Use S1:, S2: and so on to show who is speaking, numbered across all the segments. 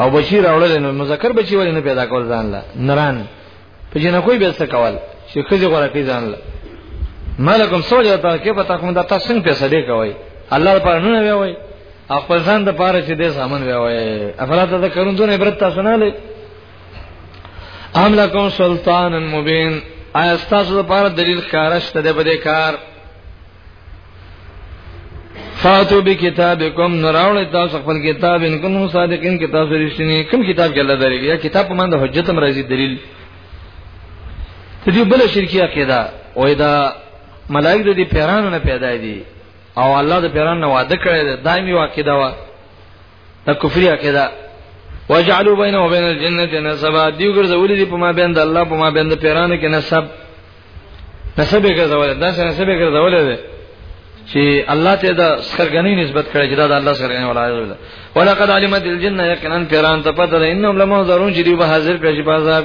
S1: او بچی راوړل نو مذکر بچی ولې نه پیدا کول ځان لا نران په جن کوئی به څه کول چې خځه غره کې ځان لا مالکم سوال یو ته کې پتا کوم دا تاسو څنګه پیسې دی کوي الله پر نه وی وی خپل ځان د پاره چې دې سامان وی وی افلا ته کرون دونه عبرت تاسو نه لې ام لکم سلطان مبین آیا تاسو لپاره دلیل کارشته دی په دې کار فاتو به کتابکم نراول تاسو خپل کتاب ان کوم صادقین کې تاسو رښتینی کوم کتاب کې الله درګي یا کتاب په مند حجت هم راځي دلیل دې بل شرکی عقیده او دا ملائک د دې پیرانو نه پیدا دي او الله د پیرانو نه وعده کړی دا دایمي عقیده وا دا کفری عقیده وجعلوا بينه وبين الجنه نسبا دیو ګرځولې دي په ما بین د الله په ما بین د پیرانو کې نسب نسب یې ګرځولې دا څنګه نسب یې ګرځولې ده چې الله ته دا سرګنی نسبت کړي چې دا د الله سرګنی ولایت ده ولقد علمت الجنه یقینا پیران ته پته ده انهم لمحضرون چې دی به حاضر کړي په عذاب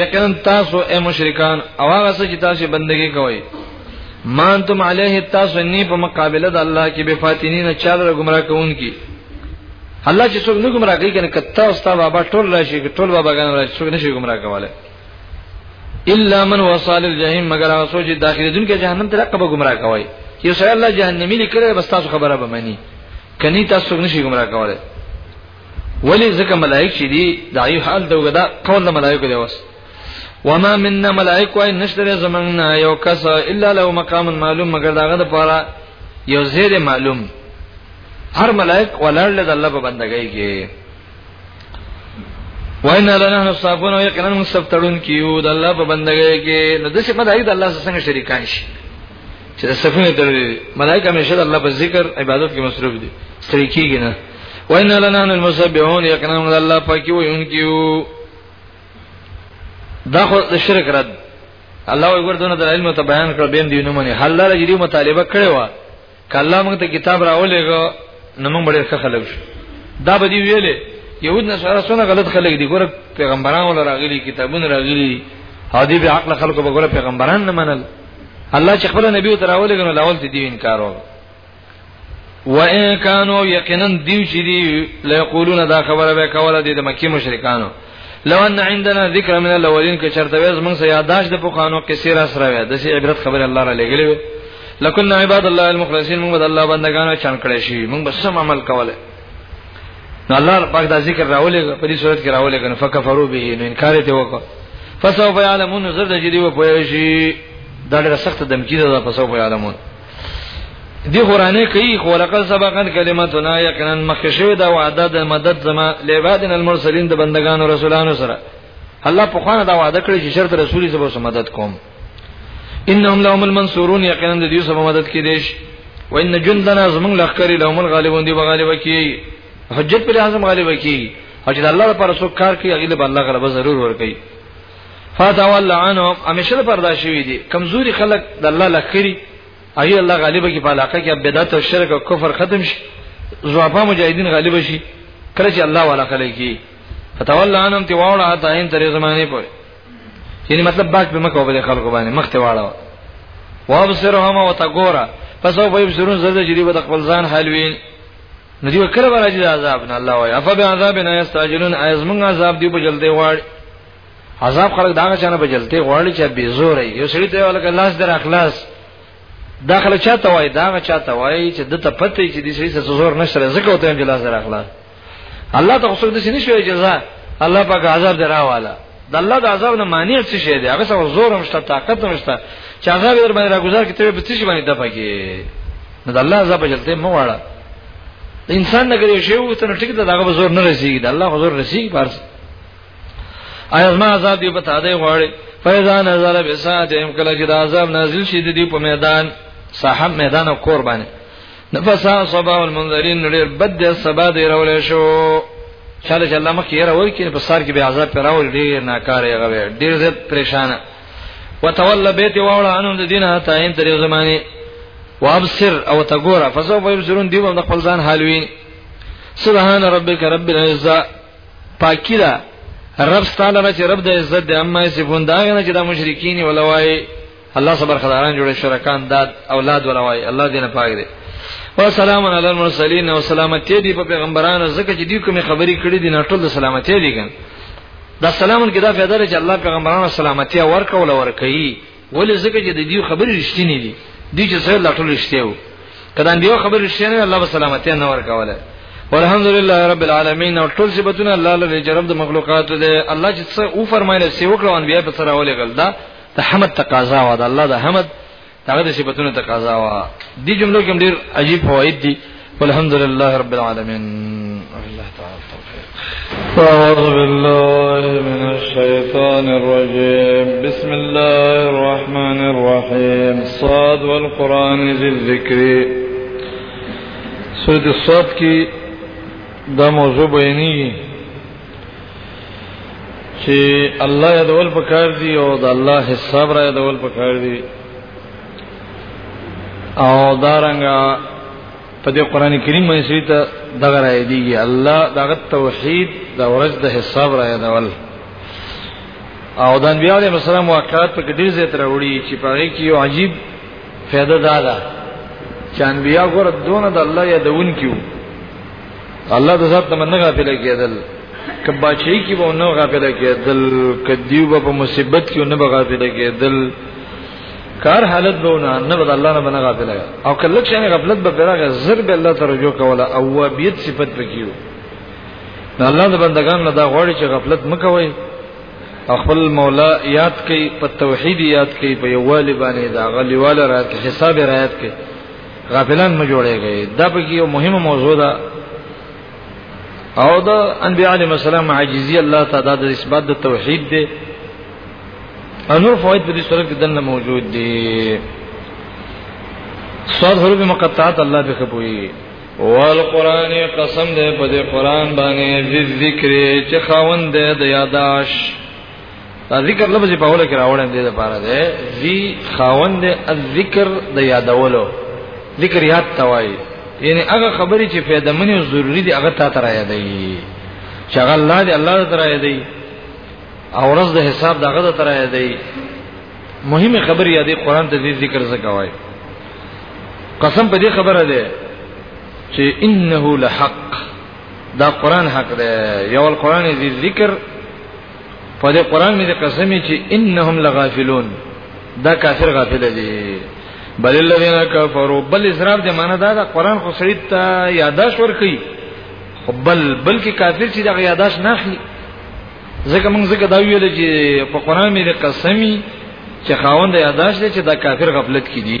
S1: یقینا تاسو اے مشرکان او هغه څه چې تاسو بندگی کوئ ما انتم علیه تاسو نه په مقابله د الله کې به فاتنین چاله گمراه کوونکی الله چې څوک نه گمراه کوي کنه کته او ستا بابا ټول راشي ټول بابا ګان راشي څوک نشي گمراه کوله الا من وصل الجحیم مگر هغه سوچ داخله دن کې جهنم ته رقبه گمراه کوي یو سره الله جهنمی لیکره بس تاسو خبره به مانی کني تاسو نشي گمراه کوله ولی ځکه ملائک چې دي دا یو حال دوګه دا قول د ملائکو دی وس وما منا ملائک وای نشته زمنګ نه یو کس الا له مقام معلوم مگر داغه د پاره یو زیر معلوم هر ملائک ولړل د الله په بندګۍ کې وینا لنا نو صاحبون یقینا مستفتړون کیو د الله په بندګۍ کې نو د څه مدای د الله سره څنګه شریکان شي چې د صفونه تړلې ملائکه همیشه د الله په ذکر عبادت کې مصروف دي ستړي کیږي نه وان لنا المسبحون یقینا موږ الله پاکي وونکیو دا خو د شرک رد الله یې ګردونه د علم ته بیان کړ بیم دی نو منه حل لاره دې مطالبه کړې و کله موږ ته کتاب راولېګو نو موږ ډېر ښه خلک شو دا به دی ویلې يهود نصارا سونه غلط خلک دي ګوره پیغمبرانو راغلي کتابونه راغلي هدي به عقل خلکو به ګوره پیغمبران نه منل الله چې خپل نبی ته راولې نو لاول ته دی انکار وکړ وان كانوا يقينا ديو چې دی لا یقولون دا خبره به کوله د مکی مشرکانو لو ان عندنا ذکر من الاولین که چرته وز موږ سه یاداش د پوخانو کې سیر سره وې د سې عبرت خبر الله را لګلې لکن عباد الله المخلصین موږ د الله بندگانو چان کړې شي موږ بس سم عمل کوله نو الله پاک دا ذکر راولې په دې صورت کې راولې کنه فکفروا به نو انکار ته وکړه فسوف يعلمون زر د جدي و پوي شي دا ډېر سخت دمکی ده فسوف يعلمون دی قرانه کوي خو لقد سبقت کلمتنا یقینا مخشوی دا وعده د مدد زما لبادن المرسلین د بندگانو رسولانو سره الله په خوانه دا وعده کړی چې شرط رسولي سبا سم مدد کوم انهم لهم المنصورون یقینا د دې سبب مدد کې دیش وان جندنا زمون لخر لهم الغالبون دی بغالب کی حجت پر اعظم غالب کی حجت الله لپاره څوک کار کوي هغه به الله غلبه ضرور ور کوي فتاول عنهم همیشه لپاره دا شوی دی کمزوري خلک د الله لخري هغه الله غالب کی په علاقه کې بدعت او شرک او کفر ختم شي زوافه مجاهدین غالب شي کله چې الله والا خلک کی فتاول عنهم تی واړه تا هین ترې زمانه پوره یعنی مطلب باک به مکو په خلکو باندې مخ ته واړو وابصرهم وتغورا پس او په بصرون زړه جری به خپل ځان حال وین نو دی وکړه راځي عذاب نه الله وای افا به عذاب نه استاجلون ایز مون عذاب دی په جلدی واړ عذاب خلک دا چانه په جلدی غواړي چې به زور یو سړي ته ولکه لاس در اخلاص داخله چاته وای دا چاته وای چې د ته پته چې د سړي سره زور نشره زکه وته هم جلاس در اخلاص الله ته څوک د سینې شوی جزاء الله پاک عذاب دراواله د الله د عذاب نه مانع څه شي دی هغه څو زور هم شته طاقت هم شته چې عذاب در باندې راګزار کړي ته به څه شي باندې دپا کې نو د الله عذاب جلته مو واړه انسان نه کوي شی وو ته نو ټیک ته دغه زور نه رسیږي د الله زور رسیږي پارس آیا ما عذاب دی پتا دی غواړي فیضا نزل بساتهم کله چې د عذاب نازل شي د دې په میدان صاحب میدان او قربانه نفسا صبا المنذرین ډیر بد دی سبا دی راولې شو چاله چې الله مخکې راول کې په سار کې به عذاب پر راول ډیر ناکاره غوي ډیر زیات پریشان وتولى بیت واوړه انو د دینه ته ایم تر زمانه وابصر او تګورا فسوف يبصرون دی هم د خپل ځان حالوي سبحان ربک رب العزه پاکی دا رب ستاله چې رب د عزت د اما صفون دا نه چې د مشرکین ولوي الله صبر خداران جوړ شرکان داد اولاد ولوای الله دې نه پاک دې و سلام علی المرسلین او سلامتی دی په پیغمبرانو زکه چې دی کومه خبرې کړې دي نه ټول سلامتی دي ګن دا سلامون کې دا فائدہ لري چې الله پیغمبرانو سلامتی ورکول ورکړي ولې زکه چې د دې خبرې رښتینې دي دي چې سره لاټول رښتیو کله اندیو خبر رښتینه الله به سلامتی نه ورکوله والحمدلله رب العالمین او ټول صفاتونه الله لري جرب د مخلوقات دی الله چې څه او فرمایله سی وکړو انبیا په سره ولېګل دا د حمد تقاضا وا د الله د حمد هغه د صفاتونو تقاضا وا دي جملو کې ډېر عجیب فواید دي والحمد لله رب العالمين الله تعالى التوفيق
S2: أعوذ بالله من الشيطان الرجيم بسم الله الرحمن الرحيم صاد والقرآن ذي الذكر سورة الصاد كي دا موضوع بيني چې الله یادول پکار دی او د الله حساب را یادول پکار دی او دارنګه په دې قران کریم باندې سړي ته دغه راي دیږي الله دغه توحید د ورځ د حساب را یادول او د انبیاء علیهم السلام واقعات په ډیر زیات راوړي چې په هغه کې یو عجیب فائدہ دا ده چې انبیاء ګور دونه د الله یادون کیو الله د ذات نه غافل کېدل کبا چي کې به نه غافل کېدل کدیو به په مصیبت کې نه غافل کېدل کار حالت به نه نه بد الله نه بنا غافل او کله چې غفلت به پیراغه زر به الله ترجو کوله او وبیت صفت پکيو نو الله د بندگان نه دا غوړي چې غفلت مکوي خپل مولا یاد کړي په توحید یاد کړي په یووالي باندې دا غلیواله رات حساب رات کړي غافلان مو جوړیږي دا پکې یو مهمه موضوع ده او د انبیاء علیهم السلام عاجزی الله تعالی د اثبات د توحید دی انور فوائد په دې سره کې دنه موجود دي صاد حروف مقطعات الله به خپوي والقران قسم دې په دې قران باندې ذکر چې خاوند دې د یاداش دا ذکر لفظ په اوله کې راوړم دې لپاره دی ذی خاوند الذکر د یادولو ذکر یاد توای یعنی هغه خبرې چې فایده منی او ضروری دي هغه تا تر یادې چې هغه الله دې الله تر یادې او ورځ د حساب دغه تر یادې مهمه خبر یادې قران ته دې ذکر زکوای قسم په دې خبره ده چې انه لحق دا قران حق ده یو القران دې ذکر په دې قران مې قسم چې انهم لغافلون دا کافر غافل دي بل الذين كفروا بل اسراف دې معنی دا دا قران خو سړی ته یاداش ور کوي بل بلکې کافر چې دا یاداش نه اخلي ځکه موږ ځکه دا ویل چې په قران مې قسمی چې خاوند یاداش دې چې دا کافر غفلت کې دي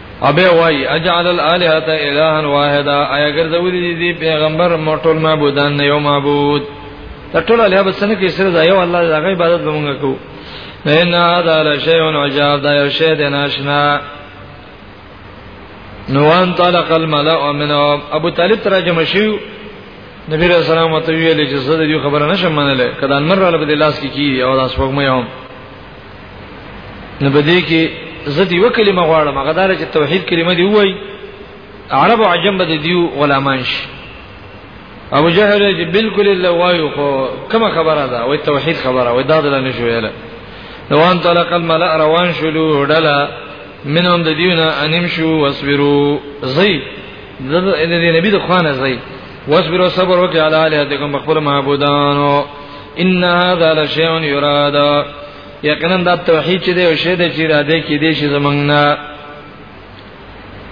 S2: ابه وای اجعل الالهه الها واحده ایا ګرځولې دي دی پیغمبر موټول معبودان نه یو معبود ته ټول الهه بسنه کې سره دا یو الله دغه عبادت مونږ کو ان هذا لشیء عجاب دا یو شی دی ناشنا نو ان طلق الملأ من ابو طالب ترجمه شو نبی رسول الله متویل چې زده دی خبره نشم منله کله ان مر الله بدلاس کی کی او داس وګمه یوم نو بده کې زه دی وکلمه غواړم هغه دار چې توحید کلمه دی وای عرب او عجم به دیو غلامان شي ابو جهل چې بالکل الله وایو خو کومه خبره ده وای توحید خبره وای دا دل نه شو ویل نو ان طلق الملأ روان شلو ډلا منهم د دیونه انم شو واصبرو زی د نبی د خوانه زی واصبروا صبر وکړه علی الہاتکم خپل معبودانو ان هذا لشیء یراد یقینا دا توحید چې دی او شه دی چې را دی کې دی شي زمنګ نه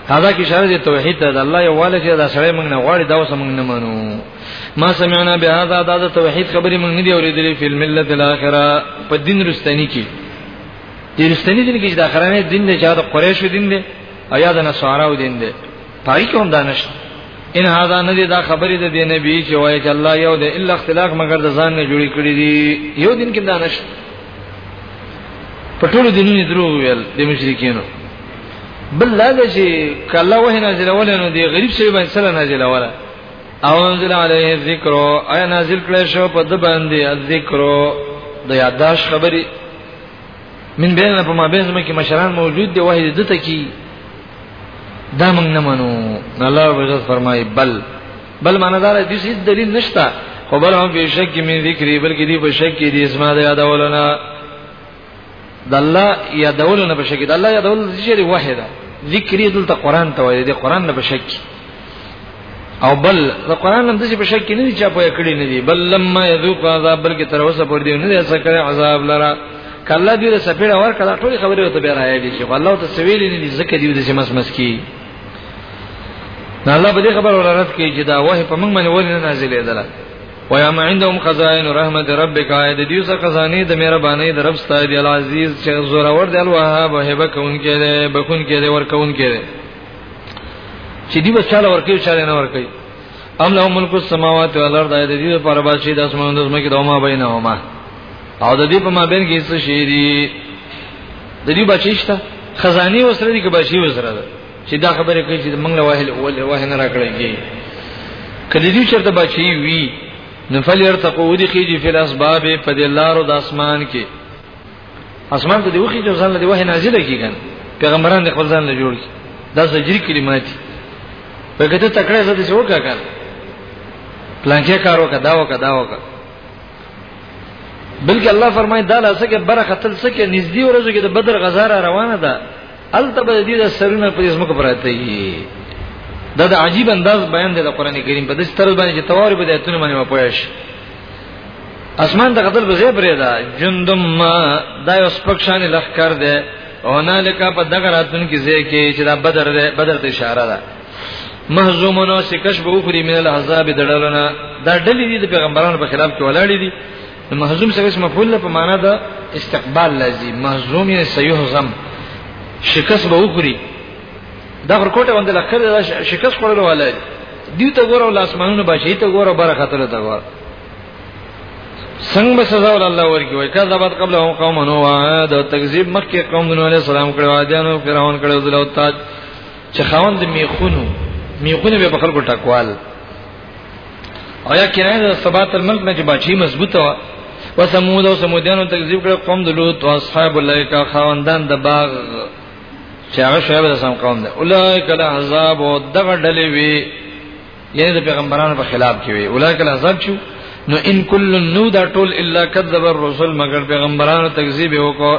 S2: هغه کې شرط دی توحید ته الله یو والي چې دا سره موږ نه غواړي دا اوس موږ نه منو ما سمعنا بهذا دا, دا توحید خبرې موږ نه دی اورېدلې په ملت الاخره په دین رستنی کې دین رستنی دین کې چې د اخرانه دین دی چې د قریشو دین دی او یا د نصاراو دین دی پای کوم دانش ان هاذا ندی دا خبرې د دې نبی چې وایي چې الله یو دی الا اختلاف مگر د ځان نه جوړی کړی دی یو دین کې دانش په ټولو دینونو درو ویل د مشرکینو بل لا د چې کله وه نازل ولا نو دی غریب شي باندې سره نازل ولا او انزل علیه الذکر اي نازل کړي شو په د باندې الذکر د یاداش خبري من بین په ما بین زمکه مشران موجود دی وه دته کی دا موږ نه منو الله رب عزت فرمایي بل بل معنا دا دی چې دلیل نشته خو بل هم به شک کې مې ذکرې بلکې دی په شک کې دې اسما د یادولنا د الله یادولنا په شک کې د الله یادول چې واحده ذکرې دلته قران ته وایي د قران نه په شک کې او بل د قران هم د څه په شک کې نه دي چې په کړي نه دي بل لما یذوق عذاب بلکې تر اوسه پر دې نه دي څه کړی عذاب لرا کله دې سپیړه ور کړه ټول خبره ته به راځي چې الله ته سویل نه دي زکه دې د سمس مسکی نه الله به دې خبر ورات کې چې دا وه په موږ باندې ولې نازلې ده ويا ما عندهم خزائن رحمت ربك ايد دې څه خزانه د مهرباني د رب ستاسو العزيز چې زورور دی الوهاب هبه کون کې ده بخون کې ده ور کون کې ده چې دی بچاله ورکیو چاله نه ورکی ام له ملک السماوات والارض د دې لپاره بچی د اسمانونو د زمکه دوما بینهما او د دې په مابین کې څه شی دی د دې بچی شته خزانی وسره دي کې بچی وسره ده چې دا خبره کوي چې موږ له واهل اول واه نه راکړی کی کله دې چرته بچی وی نفل يرتقو ودي کیږي فل اسباب په دې لارو د اسمان کې اسمان ته دی وخی چې ځان له وحی نازل کیږي پیغمبران د خپل ځان له جوړ کی دا زجری کلمات دي په کته تکړه زده څه وکړه کار پلان کې کار وکړه دا وکړه دا وکړه بلکې الله فرمایي دا لاسه کې برخه تل سکه نږدې ورځو کې د بدر غزا را روانه ده الته به دې د سرونه په اسمکه پراته یي دا د عجیب انداز بیان دی د قران کریم په دې ستر باندې چې تواري په دایتونه باندې مپویش اسمان د قدر به زیب ریدا جندم دا یو سپکشان لخر دی او نه لکه په دغه راتون کې ځای کې چې دا بدر دی بدر ته اشاره ده محزومونو سکش به اخري من العذاب دړلنا دا ډلې دي د پیغمبرانو په خلاف کې ولاړې دي د محزوم سره اسم مفعول په معنا د استقبال لازم محزوم یې سيهزم شکست به وکړي دا ورکوټه باندې لکه دا شکست کول ولا دی ته ګور او لاسمانونو بشي ته ګور او برخه ته ته ګور څنګه سزا ول الله ورکی وای کله بعد قبل هم قوم نو عاد تکذیب مکه قوم نو علی السلام کړه وادیانو فرعون کړه ذل او تاج چې خاوند میخونو میخونه به بخل کو ټکوال او یا کنایه د ثبات الملک نه چې باچی مضبوطه و وسمود او سمودیانو تکذیب کړ قوم د لوط او اصحاب الایکا خواندان د باغ چې هغه شعیب د سم قوم ده اولایک العذاب او دغه ډلې وی یعنی د پیغمبرانو په خلاف کې وی اولایک العذاب چې نو ان کل نو دا ټول الا کذب الرسل مگر پیغمبرانو تکذیب وکړ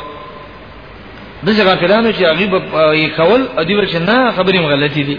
S2: دغه غافلانو چې هغه یې کول ادي ورچنه خبرې مغلطي دي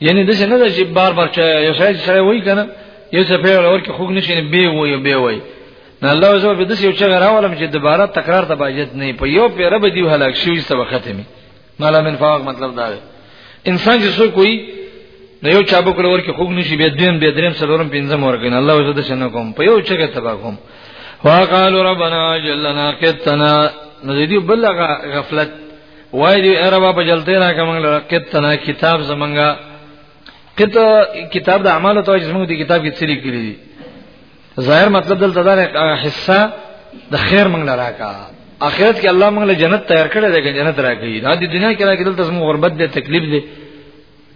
S2: یعنی د څه نه ده چې بار بار چې یو ځای سره وای کنه یو څه په اور کې خوګ نشي به وای به وای نه الله زو به د څه یو څه راولم چې دوباره تکرار ته باجت نه په یو پیر به دی هلاک شي سبا ختمي مالا من فاق مطلب دا دی انسان چې څوک وای نو یو چابو کول ورکه خوګ نشي به دیم به دریم سلورم پنځم ورکین الله زو د څه نه کوم په یو څه تبا کوم وقالو ربنا جلنا قتنا نو دې بلغه غفلت وای دی اربا په جلته را کوم لره کتنا کتاب زمنګا کته کتاب د اعمال ته چې موږ د کتاب کې څه لیکلي دي ظاهر مطلب دلته دا حصہ د خیر موږ لرا کا اخرت کې الله موږ له جنت تیار کړی دی جنت راکړي دا د دنیا کې راکړي دلته موږ غربت دی تکلیف دی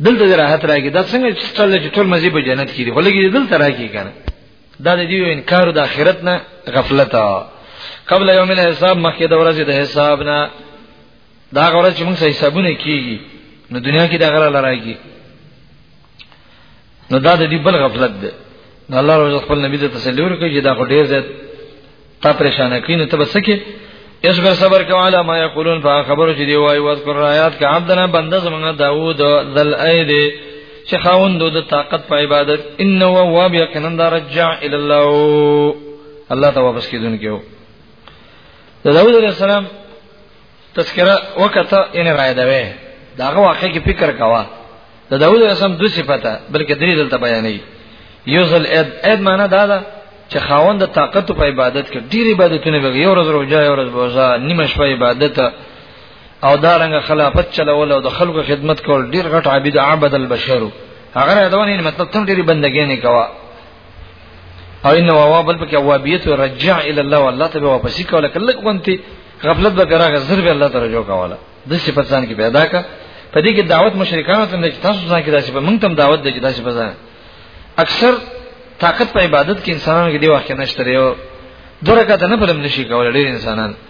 S2: دلته راحت راکړي دا څنګه چې ټول مزي په جنت کې دي ولګي دلته راکړي کنه
S1: دا د دیو انکار د آخرت نه غفلت قبل یوم الحساب مخکې د ورځې د حساب نه دا غوړه چې موږ حسابونه کیږي نو دنیا کې دا غره لراږي نو دا د دې بل غفلت ده الله رب خپل نبی ته تسلی ورکړي چې دا خو ډیر زیات تا پریشان کینو ته بسکه اصبر صبر کوه علی ما یقولون فخبر چې دی وای واذکر آیات کا عبدنا بنده زمنګ داوود ذل اید چې خاوند د طاقت په عبادت انه هو یقینا درجع الی الله الله ته واپس کیدونکو د داوود علیه السلام تذکرہ وکته ان را یادوي داغه واقع کې فکر کاوه د داوود رسم دوه صفته بلکې درې دلته بیانې یوزل اد اد معنا دا ده چې خاوند د طاقت په عبادت کې ډیر عبادتونه به یو ورځ روزه یو ورځ بوزا نیمه شپه عبادت او دارنګ خلافت چلول او د خلکو خدمت کول ډیر غټ عابد عبد البشر هغه دا ونه مطلب تم ډیری بندګی نه کوا او ان ووا بل پکې اوابیت رجع الى الله والله ته واپس کوله کله کومتي غفلت به راغی زر به الله ته رجوع کوله د صفات ځان کې پیدا کا په دې کې دعوت مشرکانو ته نه تاسو ځان کې داسې په موږ تم دعوت د داسې په ځان اکثر طاقت په عبادت کې انسانانو کې دی واقع نشته یو درکه ته نه بلم نشي کولای ډېر انسانان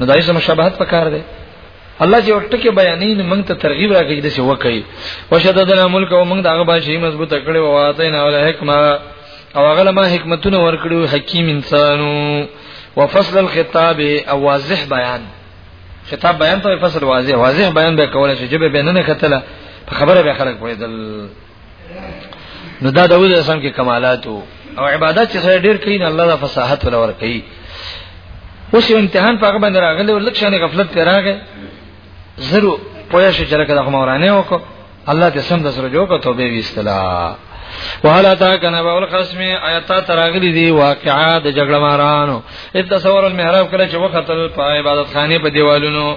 S1: نو دای سره مشابهت پکار دی الله چې وخت کې بیانین موږ ته ترغیب راکړي د څه وکړي وشددنا ملک او موږ دغه باندې مضبوط کړي او واته نه ولا حکمت او هغه ما حکمتونه ورکړي حکیم انسانو وفصل الخطاب او واضح بیان خطاب بیان ته فصل واضح واضح بیان به کولای شي چې به بیننه کتله په خبره به خلک پوهیدل نو دا د وجه سم کې کمالات او عبادت چې سره ډیر کین الله دا فصاحت ولور کوي اوس یو امتحان په هغه باندې راغلی ولک شانه غفلت ته راغی زرو پوهه شو چې لکه د خمورانه وکړه الله دې سم د سره جوړ کړه توبه ویستلا وهلا تا کنه باول قسم آیات تراغلی دی واقعا د جګړه مارانو اتصور المحراب کله چې وختل په عبادت خانه په دیوالونو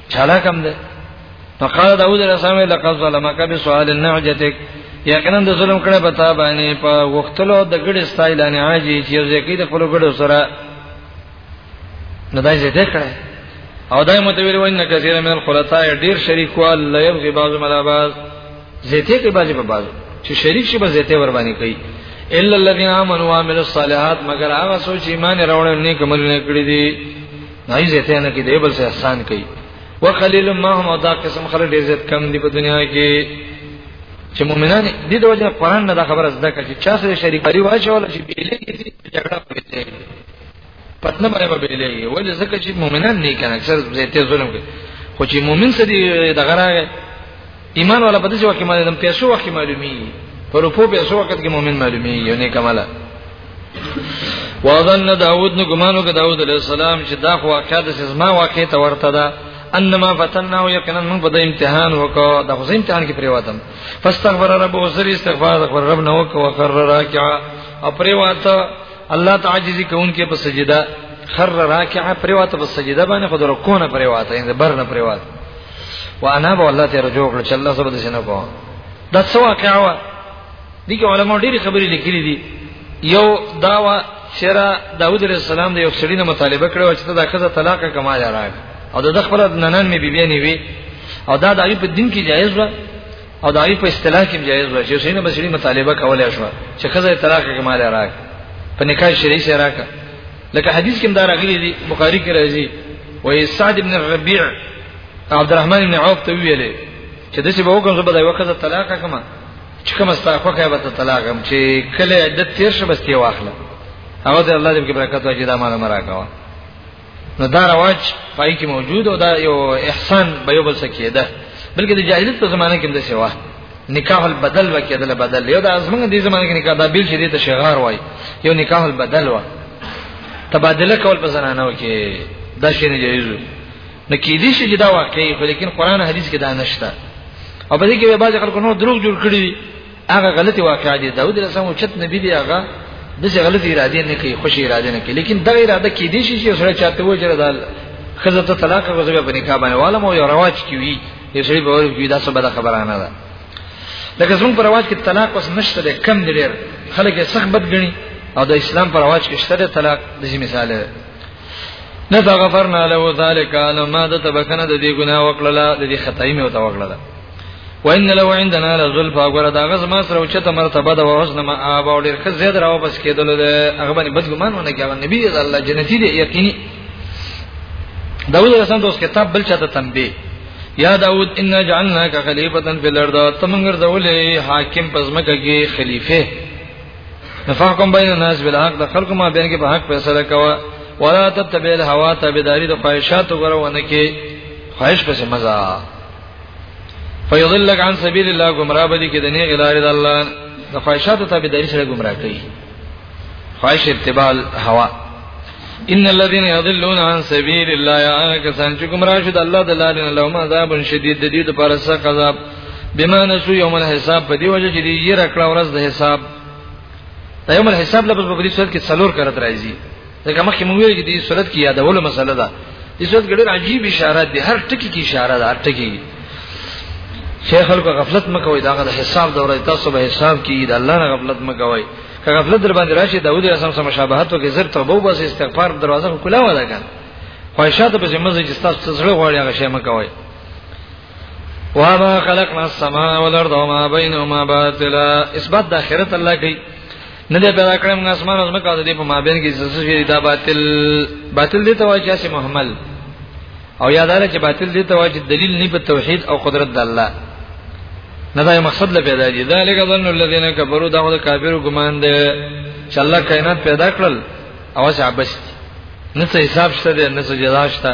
S1: چاله کم ده فقال داود علیہ السلام لقد ظلمك بسؤال النعجتك یقینا د ظلم کړه په تا باندې په وختلو د ګړې ستایل نه عاجی چې یو ځکه د خپل ګړو سره نه دای زه دې کړه او دای متویل وین کثیر من الخلطاء ډیر شریک وال لا یبغي بعض ملا بعض زیته کې بعض په بعض چې شریک شي به زیته ور باندې کوي الا الذين امنوا وعملوا الصالحات مگر هغه سوچ ایمان راوړل نیک عملونه کړی دي نه یې ته نه کې دی بل څه احسان کوي وخلیل ما هم دا قسم خلک ډیر زیات کم دي په دنیا کې چې مؤمنان دې د وجه قران نه دا خبره زده کړي چې چا سره شریک دی واچول چې بیلې کې جګړه پکې پتنه باندې بیلې ولې ځکه چې مؤمنان نه کنه اکثر زیاتې ظلم کوي خو چې مؤمن سړي دغه راغی ایمان ولا په دې وخت کې معلوم پیسو وخت کې معلومي پر روپو پیسو وخت کې مؤمن معلومي یو نه کماله وظن داود نو ګمانو کې داود علیه السلام چې دا خو واقعا د سزما واقع ته ورته ده انما فتنه یقینا موږ په امتحان وکړو دا خو امتحان کې پریواتم فاستغفر رب وزر استغفار غفر رب نو وکړو وقر راکعا او پریواته الله تعجزي کوونکې په سجده خر راکعه پریواته په سجده باندې خود رکونه پریواته یعنی بر نه پریواته وانا به الله ته رجوع کړ چې الله زبر دې نه کوه دا څه واقعا و دي کې علما ډېری خبرې لیکلي دي یو دا و چې را داوود علیه السلام د یو سړي نه مطالبه کړو چې دا خزه طلاق کما یا راک او د خپل ننن می بیبي نه وی او دا د په دین کې جایز و او دا په اصطلاح کې جایز و چې سینه بسری مطالبه کولای شو چې خزه طلاق کې مال راک په نکاح شریعي سره راک لکه حدیث کې دا راغلی دی بخاری کې راځي وې سعد ابن الربيع عبد الرحمن ابن عوف ته ویلې چې د څه به وکم زه به دا وخت طلاق کما چې کوم ستا خو کې به طلاق هم چې کله عدت تیر شو بس یې واخله هغه د الله دې کې برکت واجب دا مال مراکوه نو دا رواج پای کې موجود او دا یو احسان به یو بل سکیه ده بلکې د جاهلیت په زمانه کې هم د سیوا نکاح البدل وکیدل بدل یو د ازمنه دي زمانه کې نکاح دا بیل شدي ته شغار وای یو نکاح البدل و تبادله کول په زنانه وکي دا شی نه جایز نه کې دي چې دا واقعي خو لیکن قران حدیث کې دا نشته او په دې کې به بعض خلکو نو دروغ جوړ کړی هغه غلطي واقعا دي داوود علیه السلام چت نبی دی هغه د څه غلط اراده نه کوي خوشي اراده نه کوي لیکن دا اراده کې دي چې سره چاته و جره دال خزه ته طلاق غوځوي په نکاح باندې والم او رواج کوي یو سړي به ورګي دا څه بده خبره نه ده لکه زموږ پر رواج کې طلاق اوس نشته ده کم دی ډیر خلک یې سخت بد ګڼي او د اسلام پر رواج کې شته طلاق د مثال دی نه فغفرنا له ذلک نو ما د تبکنه د دې ګناه وکړله د دې خدای مې وته وکړله وان له عندنا لزلفا غره دا غز ما سره اوچته مرتبه ده وحسن ما اب او ډیر خزه زیات راو بس کېدل ده هغه باندې بد ګمان ونه کیږي نبی رضی الله جنتی دی یقیني داوود رسول دوس کتاب بل چاته تنبیه یا داوود ان جعلناک خلیفتا فی الارض تمنګر دولې حاکم پزمکه کې خلیفہ نفحکم بین الناس بالحق د خلق ما بین کې په حق فیصله کوا ولا تتبع الهوا تبداری د خواهشات غرونه کې خواهش پسې مزه فیضلک عن سبیل الله گمراه بدی کې د نه غلار د الله د خواهشات تبداری سره گمراه کوي خواهش اتباع الهوا ان الذين يضلون عن سبيل الله يا کسان چې گمراه شو د الله د لارې نه لهم عذاب شدید د دې لپاره سخت عذاب بما نسو یوم الحساب په دی وجه چې دی یې رکړه ورځ د حساب دا یوم الحساب لپس په دې صورت کې څلور کرت راځي ځکه مخکې موږ ویل چې دې صورت کې یادولو مسله ده دې صورت کې ډېر عجیب اشاره دي هر ټکی کې اشاره ده هر ټکی شیخ خلکو غفلت مکوئ دا د حساب دوره تاسو به حساب کې د الله نه غفلت مکوئ که غفلت در باندې راشي داوود علیه السلام سره مشابهت وکړي زر توبه او بس استغفار دروازه کلاوه ده کنه خواهشات به زموږ چې تاسو څه زړه غواړي هغه شی مکوئ وما خلقنا السماء والارض وما بينهما باطلا اثبات د اخرت الله کوي نه دې پیدا کړم نه اسمان او مکه د دې په مابین کې څه شي دا باطل باطل دي ته واجب شي محمل او یاداله چې باطل دي ته واجب دلیل نه په توحید او قدرت د الله نه دا مقصد له پیدا دي ذالک ظن الذين كفروا دا د کافرو ګمان دي چې الله کائنات پیدا کړل او چې عبادت نه څه حساب شته نه څه جزا شته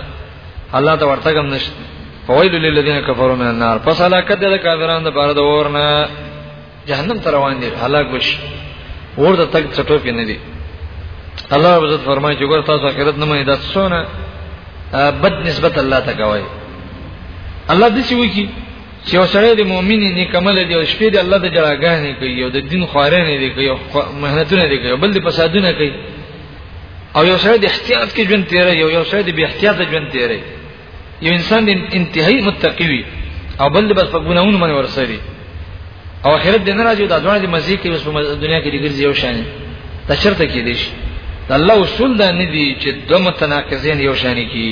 S1: الله ته ورته کوم نشته فویل للذین کفروا من النار پس هلاکت د کافرانو د بار د ورنه جهنم ته روان دي هلاک بش ور د تک چټو کې نه دي الله رب عزت فرمایي چې ګور تاسو اخرت نه مې د سونه بد نسبت الله ته کوي الله دې شي وکی چې وسره د مؤمن نه کمل دی او شپې د الله د جړاګانې کوي او د دین خوارې نه دی کوي او مهنتونه دی کوي بل د فسادونه کوي او یو سره د احتیاط کې ژوند تیرې یو یو سره د بی احتیاط ژوند تیرې یو انسان د انتهایی متقی وي او بل بس په ګناونو باندې ورسري او آخرت دین راځي دا ځوان د مزي کې اوس په دنیا کې لګرځي یو شان دا شرط کې دي دا الله اصول دا نه دي چې دوه متناقضین یو شان کی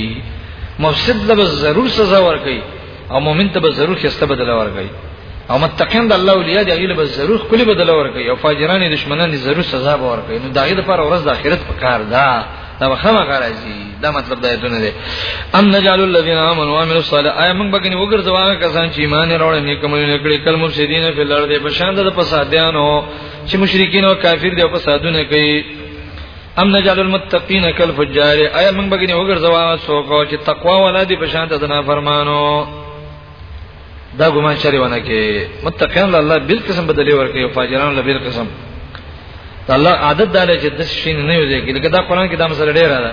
S1: مفسد له ضرور سزا ورکړي او مؤمن ته به ضرور خسته بدل ورکړي او متقین د الله اولیاء دی غیله به ضرور کلی بدل ورکړي او فاجران دشمنان دي ضرور سزا به ورکړي نو دغه لپاره ورځ د آخرت په کار ده دا خامہ غرازی دا مطلب دا ایتونه دي ام نجعل الذين امنوا وعملوا الصالحات اي موږ بګنی وګرځوا کسان چې ایمان وروړي نیک عملونه کړی کل مفسدین فی الارض په شان د فسادیانو چې مشرکین او کافر دي او فسادونه کوي ام نجعل المتقین کالفجار ایا موږ بګنی وګرځوا څوک چې تقوا ولادي په شان ته نه فرمانو دا ګمان شری ونه کې متقین الله بل قسم بدلی ورکي او فاجران له بل قسم الله عادت دار چې د شین نه یو ځای کې لکه دا قران کې دا مسله ډیره ده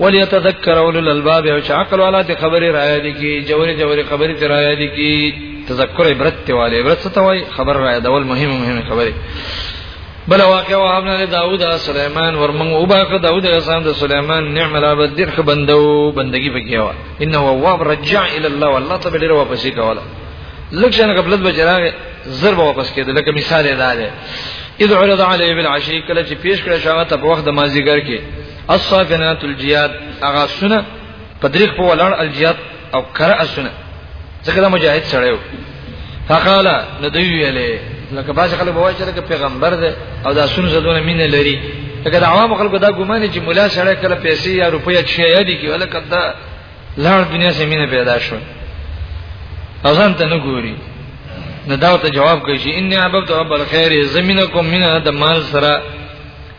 S1: وليتذكر اولو الالباب او عقل والا دې خبرې رایا دي کی جوړې جوړې خبرې ته رایا دي کی تذکر عبرت ته والے عبرت څه توای خبر رایا دول مهم مهم خبرې بل واقع وهبنا لداود سليمان ورمن وباق داود اسلام د سليمان نعم العبد دې خبندو بندگی پکې وا انه هو رجع الى الله والله ته بلره واپس کوله لکه نه قبلت بجراغه ضرب واپس کېده لکه مثال یې داله اذ عرض علی بالعشی کله چې پیش کړه شاوه ته په وخت د مازیګر کې الصافنات الجياد هغه سونه په دریخ په ولړ الجياد او کرا سونه ځکه دا مجاهد سره و فقال ندوی ویلې لکه باز خلک بوای چې لکه پیغمبر دی او دا سونه زدونه مين لري لکه د عوام خلکو دا ګومان چې مولا سره کله پیسې یا روپیا چې یا دي کې ولکه دا لار دنیا سره مين پیدا شو اذان ته نه ګوري نو دا ته جواب کوي چې ان عبد رب الخير زمينکم من د مال سره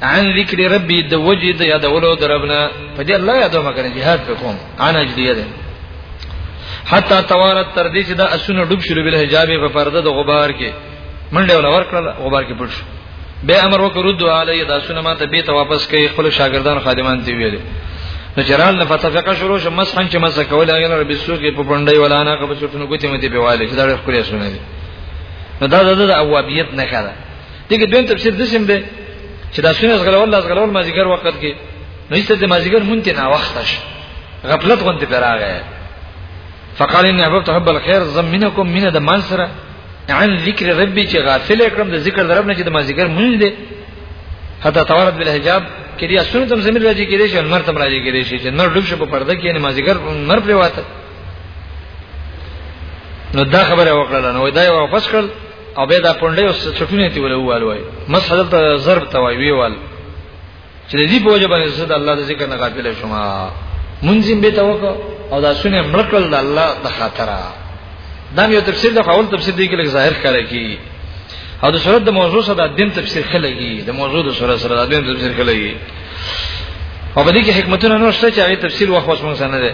S1: عن ذکر ربي د وجه د یادولو دربنا په دې الله یادو مګر jihad وکوم انا جدیه ده حتا توارت تر دې چې دا اسونه ډوب شروع بل حجاب په پرده د غبار کې منډه ولا ورکړل غبار کې پټ شو به امر وکړو رد علی دا اسونه ماته به ته واپس کوي خپل شاګردان خادمان دی ویل نو چرال نه فتفقه شروع شو مسحن چې مسح کول هغه نه ربي سوق په پندای ولا نه قبل شو نو ګوتې مې دی به والي چې دا ډېر خوري اسونه دي نو دا د اوابیت نه کړه دغه دویم تفسیر د سیم دی چې دا سونه غلول لاس غلول ما ذکر وخت کې نو ایسته د ما ذکر مونږ ته نه وخت شي غفلت غونډه پراغه فقال ان احببت حب الخير زمنكم من د منصره عن ذکر ربي چې غافل کړم د ذکر درب نه چې د ما ذکر مونږ دی حتی توارد بل حجاب کې دي اسونه تم زمير راځي کې دي چې نور تم راځي کې دي چې نور ډوب شپ پرده کې نماز ګر نور پرواته نو دا خبره وکړه نو دا یو واپس کړ او به دا پونډې او چټونه تی ولوال وای مسحل ته ضرب توای ویوال چې دې په وجه باندې زړه الله د ذکر نه غافل شوما منځم به توکو او دا سونه مړکل د الله د خاطره دا یو تفسیر د فاول تفسیر دی کې لږ ظاهر کړی کی او د صورت د موضوع سره د دین تفسیر خلګي د موضوع د صورت سره د دین تفسیر خلګي او په دې کې حکمتونه نو شته چې هغه تفسیر وخت وسمن سره نه ده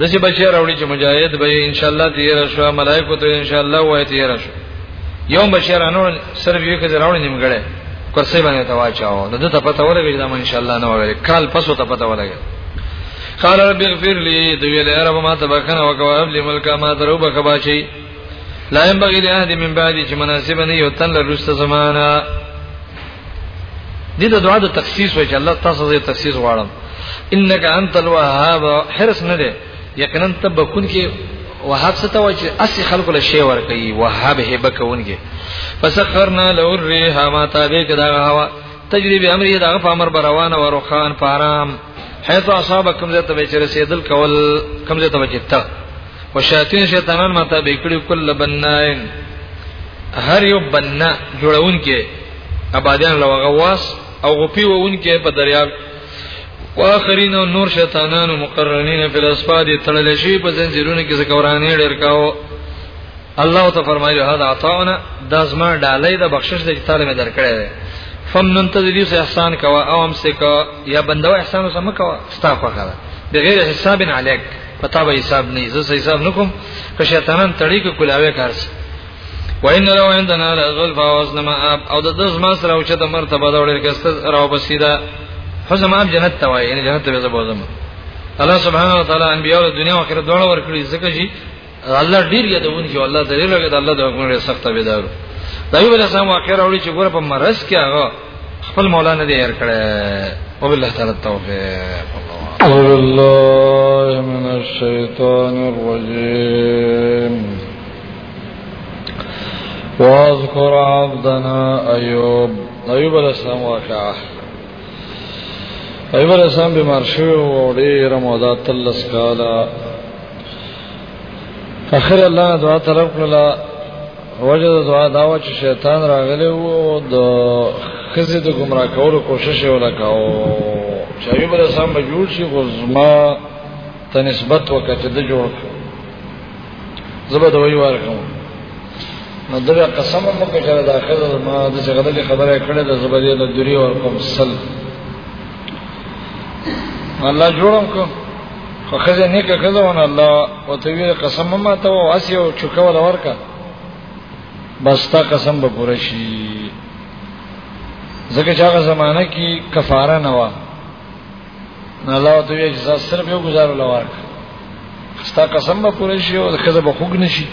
S1: دسی بچی راوړي چې مجاهد به ان شاء الله تیر شو ملائکه ته ان شاء الله وای تیر شو یو بچی رانو سر یو کې راوړي نیمګړې کرسي باندې ته واچاو نو دته پته ولګی دا ان شاء الله نه وایي کال پسو ته پته ولګی قال رب اغفر لي دوی له رب ما تبخنه وکواب لي ملک ما دروبه کباشي لا ينبغي لاحد من بعدي چې مناسب نه یو تن له رسته زمانہ دې د دعا د تخصیص وای چې الله تاسو زه تخصیص غواړم انک انت الوهاب حرس نه دی یقینا تبکون کې وهاب څه ته وای چې اسی خلکو له شی ور کوي وهاب هبه کوونکی فسخرنا له الريح ما تابع کدا هوا تجربه امر یې دغه په امر روانه وروخان پارام حيث اصحاب کوم ځای ته به چې رسیدل کول کوم ځای ته به چې ته او شیاطین شیطانان ماته به کړي کل بنائن هر یو بنا جوړون کې آبادیان لوغه واس او غپی وون کې په دریاب واخرین او نور شیطانان مقرنین فی الاسفاد تړل شي په زنجیرونو کې زکورانه ډیر کاو الله ته فرمایلی هدا عطاونه د ازما ډالۍ د بخشش د کتاب مې درکړې ده فم ننتظر یوس احسان کوا او هم سکا یا بندو احسان سم کوا ستا خو غره بغیر حساب علیک پتا به حساب نه زه حساب نکوم که شیطانان تړي کو کلاوي کارس وان لو عندنا لزلفا وزنما اب او د دز ما سره او چې د مرتبه دا وړل کست راو بسیدا حزم اب جنت ته وای یعنی جنت ته به زبوزم الله سبحانه وتعالى انبیاء او دنیا او آخرت دواړه ورکړي ځکه چې الله ډیر یادون کې الله دې لګي د الله د حکم لري سخت بيدارو دا یو بل سم واقع راوړي چې ګوره په مرز کې هغه خپل مولا نه دی هر کړه او بالله تعالی التوفیق
S2: أعوذ بالله من الشيطان الرجيم واذكر عبدنا أيوب أيوب السلام واقعه ایبر اسلام بیمار شو او ډیر موده تلس کاله اخر الله دعا طلب کړلا وجه د دعا دا و چې شیطان راغلی وو د خزې د گمراه کولو کوشش یې وکاو چې ایوب علیه السلام به جوړ شي خو زما ته نسبت وکړه چې د جوړ زبد وی ورکوم نو دغه قسم مو کړه د اخر ما د څه غلطه خبره کړې د زبدې د دوری ورکوم سل الله جوړم کو خو خزه نه کې خزه ونه الله او ته وی قسم ما ته او اسی او چوکا ولا ورکا بس تا قسم به پوره شي ځکه چې هغه زمانہ کې کفاره نه و نه الله ته وی چې صرف یو گزار ولا ورکا ستا قسم به پوره شي او خزه به خوګ نشي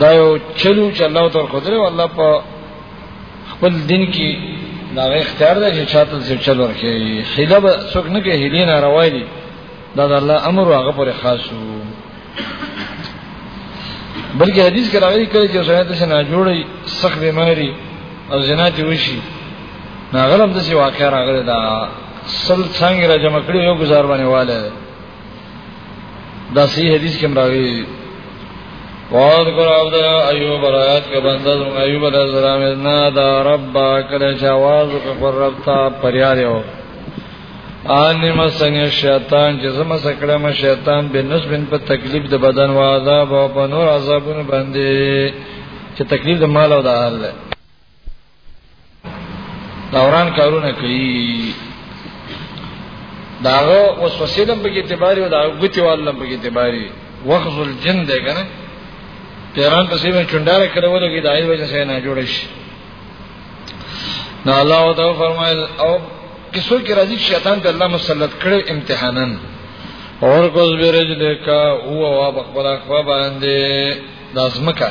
S2: دا یو چلو چې الله تعالی قدرت او الله په خپل دین کې دا اختیار دی چې چاته څه چل ورکړي حیله به څوک نه کوي حیله نه روای دي دا د الله امر هغه پر خاصو بلکې حدیث کې راغلي کړي چې سره ته نه جوړي سخت بیماری او زنا ته وشي ناغلم د څه واقع راغلی دا سل څنګه را جمع کړي یو گزار باندې والے دا صحیح حدیث کې مراوي وعد کر عبد ایوب رایات کا بنده زم ایوب علیہ السلام ازنا دا رب کله چې आवाज پر رب تا پریاد یو ان مسنی شیطان چې زما سکړه ما شیطان به نسبن په تکلیف د بدن و عذاب او په نور عذابونه باندې چې تکلیف د مال او د اهل دوران کارونه کوي داغه وسوسې دم په اعتبار او داغه ګوتې والم په اعتبار وخذ الجن ده کنه پیران په سیمه چونډاره کړول کې دای وجه سره نه جوړ شي نو الله او تعالی فرمایل او کسو کې راځي شیطان ته الله مسلط کړي امتحانن اور کوز بیرج لیکا او وا بخبلا خوا باندې داسمکه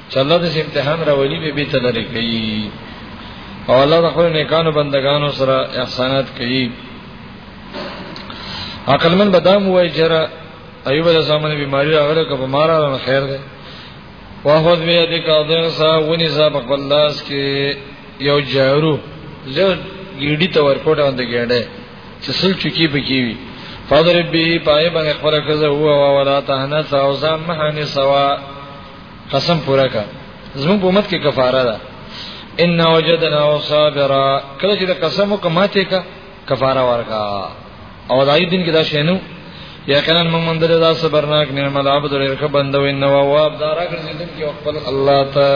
S2: چې الله د امتحان راولي به به تلری کوي او الله د خپل نیکانو بندگانو سره احسانات کوي عقل من بدام وای جره ایوب د زمانه بیماری راغله که بیمار راغله خیر ده واخذ بیا د قادر سا ونی سا په خپل لاس کې یو جارو زه ګیډی ته ورکوټه باندې ګیډه چې سل چکی بکی وی فضرب به پای باندې خپل کزه هو او ولا تهنا سا او ځان مهانی سوا قسم پورا کا زموږ امت کې کفاره ده ان وجدنا صابرا کله چې د قسم وکماته کا کفاره ورکا او دای دین کې دا شینو یقینا موږ مونږ دې دا صبرناک نعم العبد ډېر ښه بندو ان او واب دا راګرځیدل کې خپل الله ته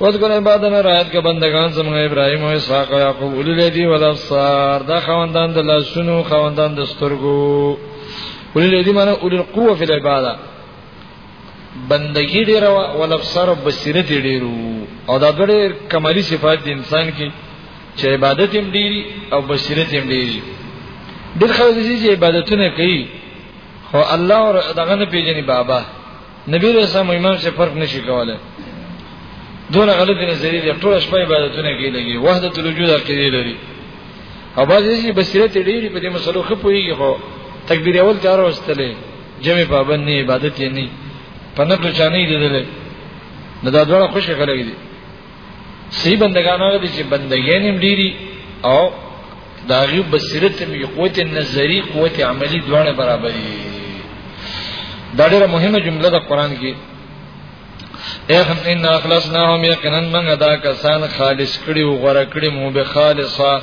S2: وذكر عبادنا رات کې بندگان زموږ ابراهيم او اسحاق او يعقوب اولي لدی ول ابصار دا خوندان د لاسونو خوندان د سترګو اولي لدی معنی اولي القوه فی العباده بندگی ډیر او ابصار او بصیرت ډیر او دا ډیر کمالی صفات د انسان کې چې عبادت هم ډیری او بصیرت هم ډیری ډیر خلک چې عبادتونه کوي خو الله اور دغه نه پیژني بابا نبی رسول الله امام سے فرق نشي کوله دون غلط نظریه دي ټول شپه عبادتونه کوي لګي وحدت الوجود عقیده لري او بعضی بصیرت ډیری په دې مسلو خپويږي خو تکبیر اول چارو واستلې جمع پابند نه عبادت یې نه په نفل چانه دي دلې نو دا ډول خوشی خلک دي سی بندگان هغه دي چې بندګان هم ډيري او دا غي بصیرت هم قوت نظری قوت عملی دوه برابر دي دا ډیره مهمه جمله ده قران کې اخن ان اخلصناهم یقینا من ادا کسان خالص کړي او غره کړي مو به خالصه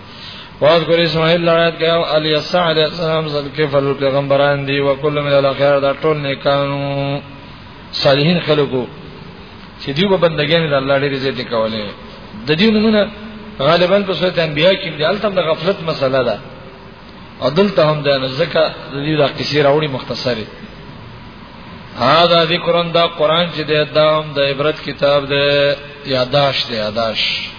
S2: واذ ګور اسماعیل لعنت کاو علی سعد السلام زل کې فرل پیغمبران دی او کله من الاخر دا ټول نه کانو صالحین خلقو چې دی په بندګانو د الله ډېر عزت کوله د دې نمونه غالبا په سورۃ انبیاء کې دی الته د غفلت مسله ده او دلته هم ده ځکه د دې د قصې راوړي مختصری هاذا ذکرن دا قران چې ده دا هم د عبرت کتاب ده یاداش ده یاداش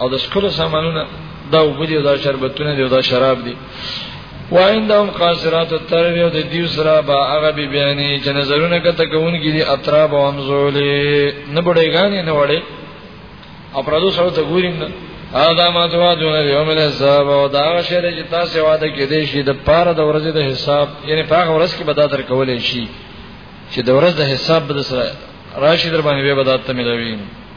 S2: او د سکلو سامانونه دا وبدي او دا شربتونه دي او دا شراب دي وعندهم قاصرات الطرف او د دیو سره با هغه بی بیانې چې نظرونه کته کوونکې دي اطراب او همزولې نه بډېګانې نه وړې او پردو سره ته ګوریم نه ادا ما تو دون یوم الحساب او دا شعر چې تاسو واده کې دي شي د پاره د ورځې د حساب یعنی په هغه ورځ کې به دا در کولې شي چې د ورځ د حساب به سره راشي در باندې به بدات ته ملوي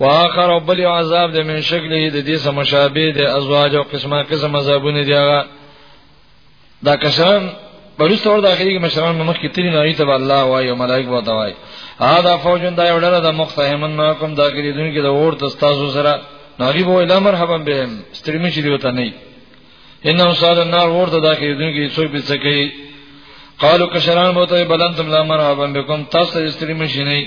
S2: واخر او بل عذاب د من شکله د دې سم مشابه د ازواج او قسمه قسم عذابونه دی هغه دا کسان پرست اور داخلي کې مشران مخ کې تری نه ایته الله وای او ملائک وو دا وای دا فوجن دا وړره د مختهمن ناکم داخلي دن کې د اور تستاسو سره ناری بو اله مرحبا بهم سترمه چې دی وته نه انه صاد النار اور ته داخلي دن کې څوک به څه کوي قالو کشران بوته بلنتم لا مرحبا بكم تاسو استرمه شي نه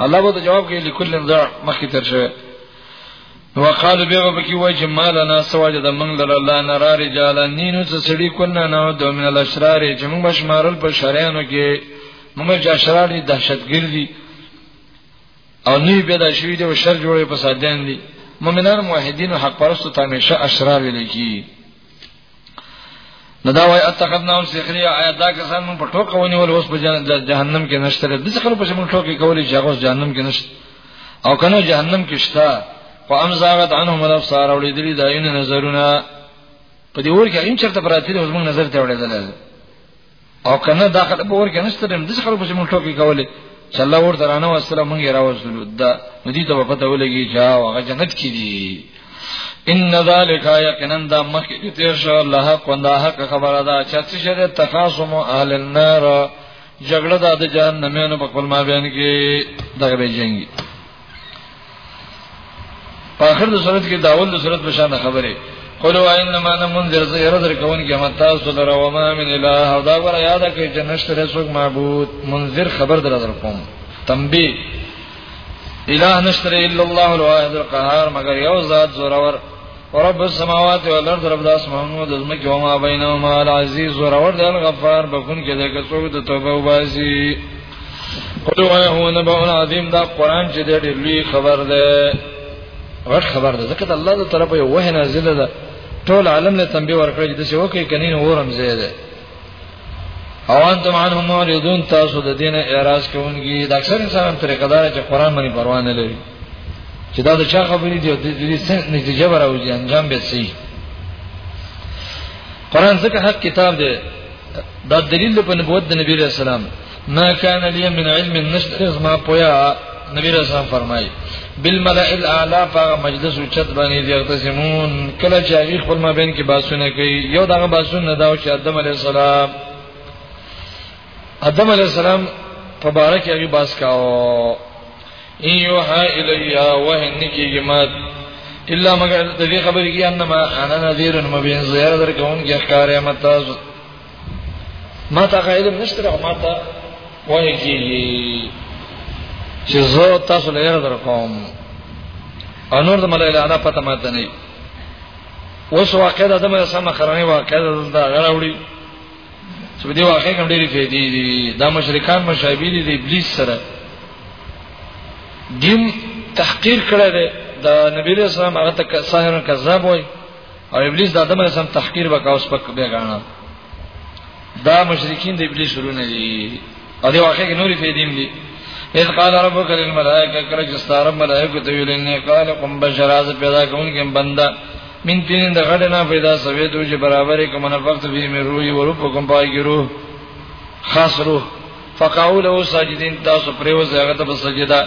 S2: الله به جواب کوي لكل ذا مخکې تر شوی وقالو بیا به کی وای چې مالنا سواجد من لر الله نرا رجالا نینو څه سړي کنا نه د من الاشرار چې موږ بشمارل په شریانو کې موږ چې اشرار دي دهشتګر دي او نی پیدا شوی دی او شر جوړې په سادهان دي مؤمنان موحدین او حق پرستو ته همیشه اشرار ویل کی نو دا وای اتخذناهم سخریا آیا دا کسان مون په ټوکه ونیول اوس په جهنم کې نشته د څه خلکو په مون ټوکه کولی چې هغه جهنم کې نشته او کنه جهنم کې شته په امزاغت عنهم الابصار او لیدلی دایونه نظرونه په دې ور کې ان چرته پراتی د موږ نظر ته وړېدل او کنه دا خلک به ورکه نشته د دې خلکو چې مونږ ټوکی کولې چې الله ور درانه وسله مونږ راوځلو دا ندی ته پته ولګي چې هغه جنت کې دي ان ذالک یقینا دا مخکې چې تیر شو الله حق وندا حق خبره ده چې څه شه تخاصم اهل النار جګړه د جهنمینو په خپل ما بیان کې دغه به جنگي په اخر د صورت کې داول د صورت په شان خبره قلوا انما انا منذر زير در کون کې متا سول را ما من اله او دا ور یاد کړئ چې نشته رسوک معبود منذر خبر در در کوم تنبيه اله نشته الا الله الواحد القهار مگر یو ذات زورور رب السماوات والارض رب الاسمانو د زمکه او ما بینهما العزیز ورور د الغفار بكون کې د کڅو د توبه وباسي قل هو نبأ عظیم دا قران چې د ډېر لوی خبر ده غټ خبر ده ځکه د الله د طرفه یو وه نازله ده ټول عالم له تنبیه ورکړي د څه وکي کنین اورم زیاده او انتم عنهم معرضون تاسو د دین اعتراض کوونکی د اکثر انسان طریقه دار چې قران باندې پروا نه لري چې دا د چا خبرې دي د دې څه نتیجه وراوځي انجام به سي قران څخه حق کتاب دی دا دلیل په نبوت د نبی رسول الله ما كان لي من علم نشد زما پویا نبی رسول فرمای بالملأ الاعلى فغ مجلس چت باندې دی اختصمون کله چې هغه خپل مابین کې باسونه کوي یو دغه باسونه دا چې ادم علی السلام ادم علی السلام په باره کې هغه باس کاو ایوها الیا وهنی کې مات الا مگر د دې خبرې کې انما انا نذیر مبین زیاره درکون کې ښکارې متاز ما ته علم نشته او ما ته وایي کیږي چې زه تاسو له یاره درکوم
S1: او نور د ملایل انا پته ماته نه اوس واقع ده دمه سم خرانه واقع ده دا غراوړي چې دې واقع کوم ډېری فائدې دي دا مشرکان مشابه دي د ابلیس سره دین تحقیر کړی دی د نبی رسول الله هغه ته ساحر کذاب وای او ابلیس د آدم علیه السلام تحقیر وکاو سپک به غاڼه دا مشرکین د ابلیس ورونه دي او دی واقع کې نوري فیدیم دي اذ قال ربك للملائکه کله چې ستاره ملائکه ته ویل نه قال قم بشر از پیدا کون کې بندا من تین د غړ نه پیدا سوي دوی چې برابرې کوم نه وخت به مې روحي ورو په کوم پای کې روح خاص روح فقاول او ساجدین تاسو پریوځه هغه ته سجده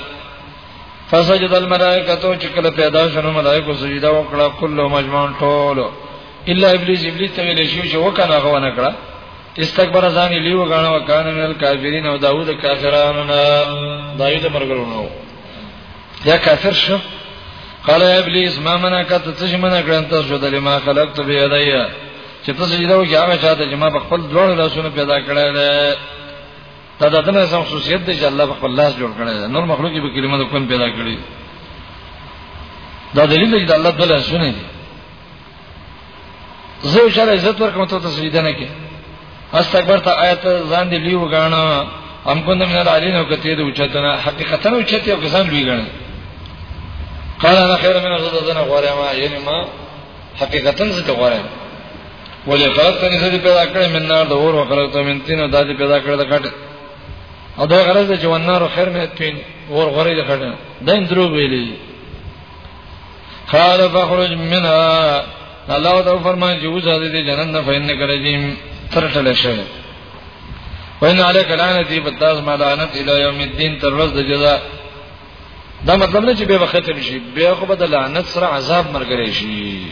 S1: فسجد الملائکه تو چې کله پیدا شنو ملائکه سجده وکړه کله مجموعن ټول الا ابلیس ابلیس ته ویل شو چې وکنه غو نه کړه استکبر ځان یې لیو غاڼه وکړ من الکافرین او داوود کافرانو نه دایو د مرګرونو یا کافر شو قال يا ابلیس ما منعك تتشمن کړن ته شو د لما خلقت بيدیا چې تاسو یې دا وځه هغه چاته چې ما په خپل دوه لاسونو پیدا کړل دا د دنه سم خصوصیت دی چې الله په خپل لاس جوړ کړی نور مخلوق به کلمه د کوم پیدا کړی دا دلیل دی چې الله د لاس نه دی زه یو شر عزت ورکوم ته تسلیده نه کې استکبر ته آیت ځان دی لیو غاڼه ام کو نه من العلین او کته دی اوچتنه حقیقتا اوچته او کسان لوی غاڼه قال انا خير من زدنا غورما یعنی ما حقیقتا زه ته غورم ولې خلق ته نشي پیدا کړې من نار د اور او خلق ته من تین او دادی پیدا کړې د کټ او دا غرض چې ونار خیر نه تین اور غره د کټ دین درو ویلې قال فخرج منها الله دا فرمایي چې وځه دې جنت نه فین کړم ترټل شوی وین علیک لعنتی بتاز ما لعنت الی یوم الدین تر ورځ د جزاء دا مطلب نه چې به وخت نشي بیا خو به د لعنت سره عذاب مرګ راشي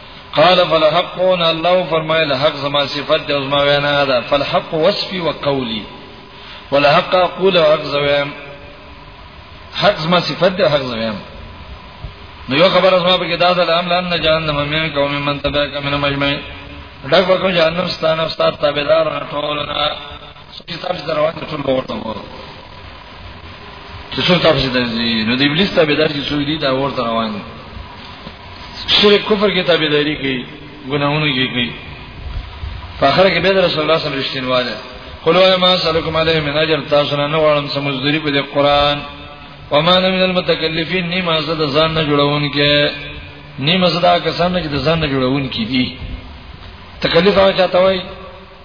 S1: قال فلحقون الله فرمایله حق زما صفت دی او زما وینا ده فلحق وصفي وقولي ولحق اقول حق زویم حق زما صفت دی حق زویم نو یو خبر اسما په کې دا ده لام لام نه جهنم مې کوم من تبع کوم مجمع ډک وکم جهنم ستانه ستاره تابعدار ټولنا چې تاسو دروازه ټول ورته وره چې څو تاسو د نو د ابلیس تابعدار چې څو دي دا ورته روان دي شرک کفر کې تابعداري کوي ګناهونه یې کوي په اخر کې به رسول الله صلی الله علیه وسلم رښتینواله قلوا ما سلكم عليه من اجر تاسو نه غواړم سمزدوري په قرآن وما من المتکلفین نیمه زه د ځان نه جوړون کې نیمه زه دا کسان نه چې د ځان نه جوړون کې دي تکلیف هغه چاته وایي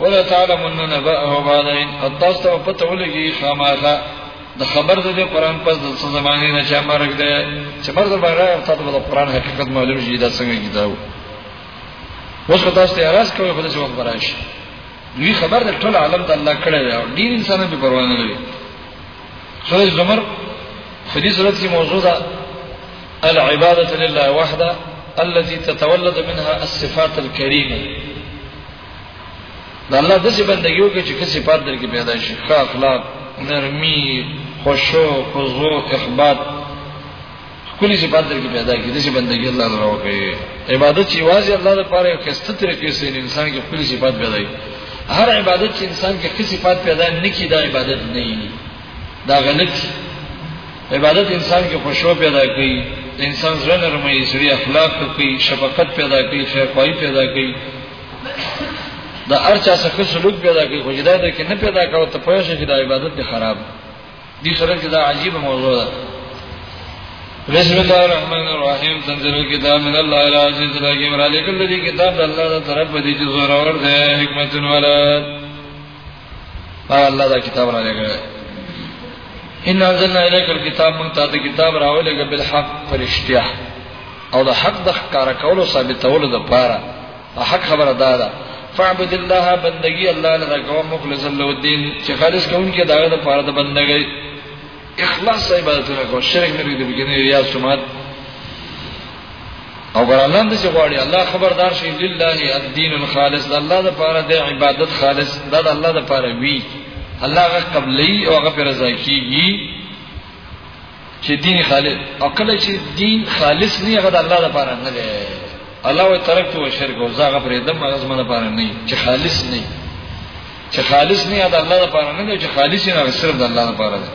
S1: ولا تعلمون نبأه بعد ان تاسو ته پته ولګي خامخا د خبر د قرآن پس د څه زمانه نه چې مرګ ده چې مرګ باندې تاسو د قرآن حقیقت معلوم شي دا څنګه کیداو اوس که تاسو ته راز کوي خدای څه وخت راشي دوی خبر د ټول عالم د الله کړه دی او ډیر انسان به پروا نه لري سورې زمر حدیث صورت کی موضوع ده العباده لله وحده التي تتولد منها الصفات الكريمه د الله د څه بندګي وکړي چې کسي پات در کې پیدا شي ښه اخلاق نرمي خوشو خضوع اخبات کلی صفات در کې پیدا کړي د څه بندګي الله تعالی وکړي عبادت چې واځي الله لپاره یو کسته طریقې سره انسان کې کلی صفات پیدا کړي هر عبادت چې انسان کې کسي صفات پیدا نه کړي دا عبادت نه وي دا غلط
S2: عبادت انسان کې خوشو پیدا کوي انسان زړه نرمي سړي اخلاق کوي شفقت پیدا کوي خیرخواهي پیدا کوي دا ارچا څخه سلوک پیدا کوي خو جدا ده کې نه پیدا کاوه ته پوه شې چې دا عبادت دی خراب دي سره کې دا عجیب موضوع ده بسم الله الرحمن الرحیم تنزل الكتاب من الله العزیز الحکیم را لیکل دي کتاب د الله تعالی طرف دی چې زور اور دی حکمت والا آه، الله دا کتاب را لګره ان انزلنا اليك الكتاب من تاسو کتاب راولېګه بل حق فرشتیا او د حق د ښکارا کولو ثابتولو د پاره حق خبره ده دا فعبد الله بندگی الله لره کوم مخلص له دین چې خالص کوم کې داغه د پاره د بندګۍ اخلاص عبادتونه کو شرک نه دی بګنه یا سمات او ګر الله دې چې غواړي الله خبردار شي لله الدين الخالص د الله لپاره د عبادت خالص د الله لپاره وی الله غ قبلي او غ پر رضا کیږي چې دین خالص او کله چې دین خالص نه هغه د الله لپاره نه دی الله و ترکت و شرک او زغه پر دم غزمه لپاره نه چې خالص نه چې خالص نه یاد الله لپاره نه دی چې خالص نه صرف د الله لپاره دی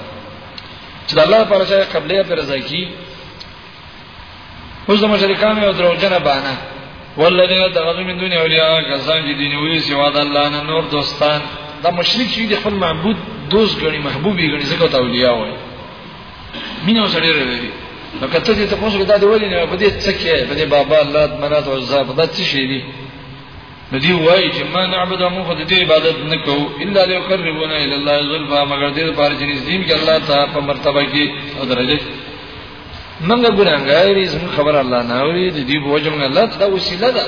S2: چې د الله لپاره چې قبلې پر ځای کی اوس د مشرکان یو دروغجن بانه والذین تغذو من دون اولیاء کسان چې دین وی سوا د الله نه نور دوستان دا مشرک چې د خپل معبود دوست غني محبوبي غني زکه ته اولیاء وایي مینه سره لري نو کته دې ته پوښتنه دا دی ولې نه په دې څه کې په دې بابا الله مراد او زاب دا څه شي دي نو دی وایي چې ما نعبد موږ د دې عبادت نه کوو الا ليقربونا الى الله زلفا مگر دې لپاره چې نږدې کې الله ته په مرتبه کې او درجه منګه ګناګار یې زموږ خبر الله نه اوري د دې بوج موږ الله ته وسیله ده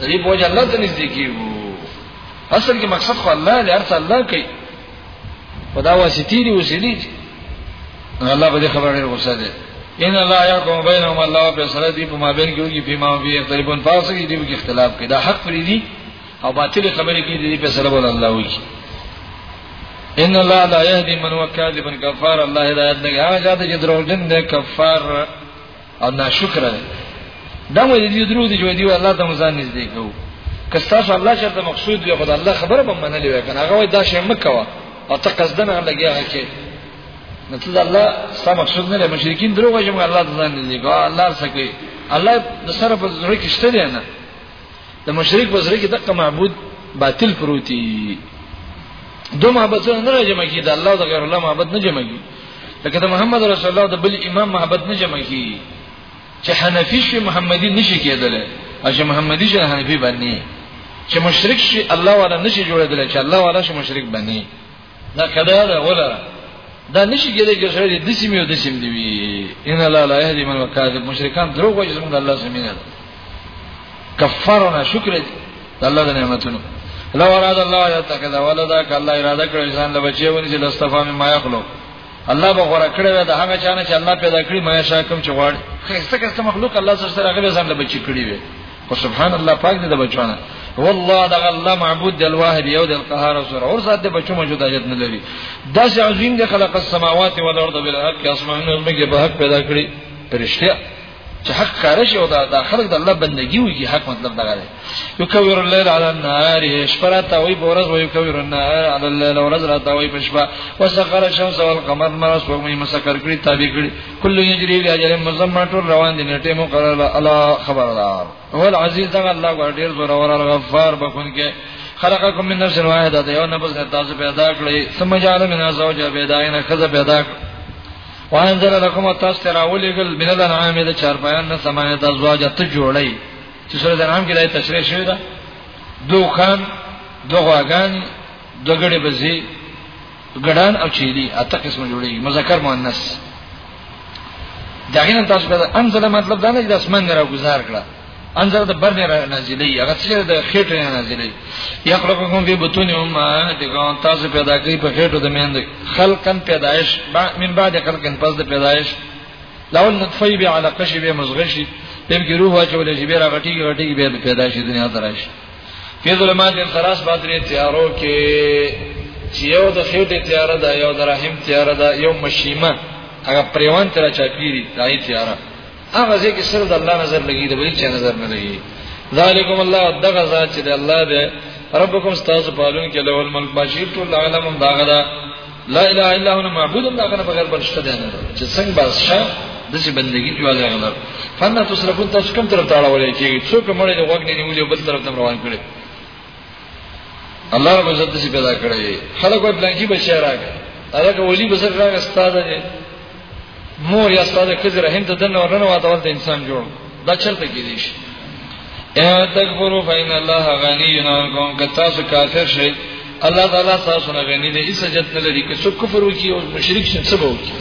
S2: د دې بوج الله ته نږدې کیږو اصل کې مقصد خو الله دې ارته الله کوي خدا واسطی دی وسیلی دی الله په دې خبره ډېر غوسه ده ان الله يحكم بينهم الله په سره دی په مابین کې وږي په ما به اختلافون پاسه کې دی په اختلاف کې دا حق پری دی او باطل خبرې کې دی په سره بول الله وږي ان الله لا يهدي من هو كاذب كفار الله هدايت نه هغه ذات چې دروغجن دی کفار او ناشکر دی دا مې دې درو دي جوړ دی الله ته مزان نږدې کوو که تاسو الله چرته مقصود وي خدای الله خبره به منلې وي کنه هغه دا شی مکوا او ته قصدن لګي هغه کې نو ته الله سم مقصود نه مشرکین دروغ وایم الله ته ځان نږدې کوو الله سکه الله د سره په زړه کې شته دی نه د مشرک په سره کې دغه معبود باطل پروتي دو محبت سره نه جمع کی دا الله د غیر الله محبت نه جمع کی لکه د محمد رسول الله د بل امام محبت نه جمع کی چې حنفي شي محمدي نشي کېدل او چې محمدي شي حنفي باندې چې مشرک شي الله والا نشي جوړېدل چې الله والا شي مشرک باندې دا کدا دا ولا دا نشي کېدای چې سره دې دسم یو دسم دی وی ان الله لا يهدي من وكاذب مشرکان دروغ وایي زموږ الله سمینه کفرنا شکر دې الله د نعمتونو لو اراد الله ان يتخذ ولدا ک الله اراده کړو انسان له بچي ونی چې لستفا مې ما یخلو الله به غوړه کړی دا هغه چانه چې الله پیدا کړی ما شاکم چې غواړي خسته خسته مخلوق الله سره سره هغه ځان له بچی کړی وي خو سبحان الله پاک دې د بچونه والله دا الله معبود دی الواحد یو دی القهار او سره اور ذات دې بچو موجود اجت نه لري دا چې عظیم دې خلق السماوات والارض بالحق اسمانونه موږ به حق پیدا کړی پرشتیا چې حق کار شي او دا د خلق د الله بندگی وي حق مطلب دا غره یو کویر الليل علی النهار شپراته وي بورز وي کویر النهار علی الليل ورځ راته وي پښبا وسخر الشمس والقمر مرس ومه مسکر کړی تابع کړی کل یجری بیا جل مزمن ټول روان دي نټه مقرر الله خبردار هو العزیز دا الله ور ډیر زور اور غفار بخون کې خلقکم من نفس واحده دا یو نفس تاسو پیدا کړی ثم جعل من زوج پیدا نه خزه پیدا وانزل لكم التستر ولګل من الانعام د چار بیان نه سمانه د ازواج ته جوړی چې سره د نام کې د تشریح شوی دا دوخان دوغاګان دګړې بزی ګډان او چيلي اته قسم جوړي مذکر مؤنث داغه نن تاسو ته انزل مطلب دا نه چې اسمان نه راګزار کړه انزل د بر نه را نازلې هغه چې د خېټه نه نازلې یخلقکم فی بطون امهاتکم تاسو پیدا کوي په خېټه د مېند خلقن پیدایش من بعد خلقن پس د پیدایش لول نطفی به علاقه شی به مزغشی تم کې روح واچول شي به راغټي غټي به پیدا شي دنیا تراشي په ظلمات تراس باندې تیارو کې چې یو د خېټه تیار ده یو د رحم تیار ده یو مشیمه هغه پریوان تر چا پیری دای تیار هغه ځکه سره د الله نظر لګی د بل چا نظر نه لګی ذالکم الله دغه ذات چې د الله دی ربکم استاذ پالون کې له الملک بشیر ټول عالم داغه ده
S1: لا اله الا هو معبود دا غنه بغیر بل شته دی نه چې څنګه بادشاہ د چې بندگی دی ولا غنه فن تصرفون تاسو کوم طرف ته اړولې کیږي څوک مړې د وګ نه نیولې بل طرف ته روان کړي الله رب عزت چې پیدا کړی خلک په بلانکی بشیر راغی هغه ولی بسر راغی استاد دی مور یا استاد کزی رحم ته دنه ورنه واتول د انسان جوړ دا چرته کې دي شي یا تکبرو فین الله غنی عنکم که تاسو کافر شئ الله تعالی تاسو نه غنی دی هیڅ جت نه لري که څوک کفر وکي او مشرک شي څه به وکي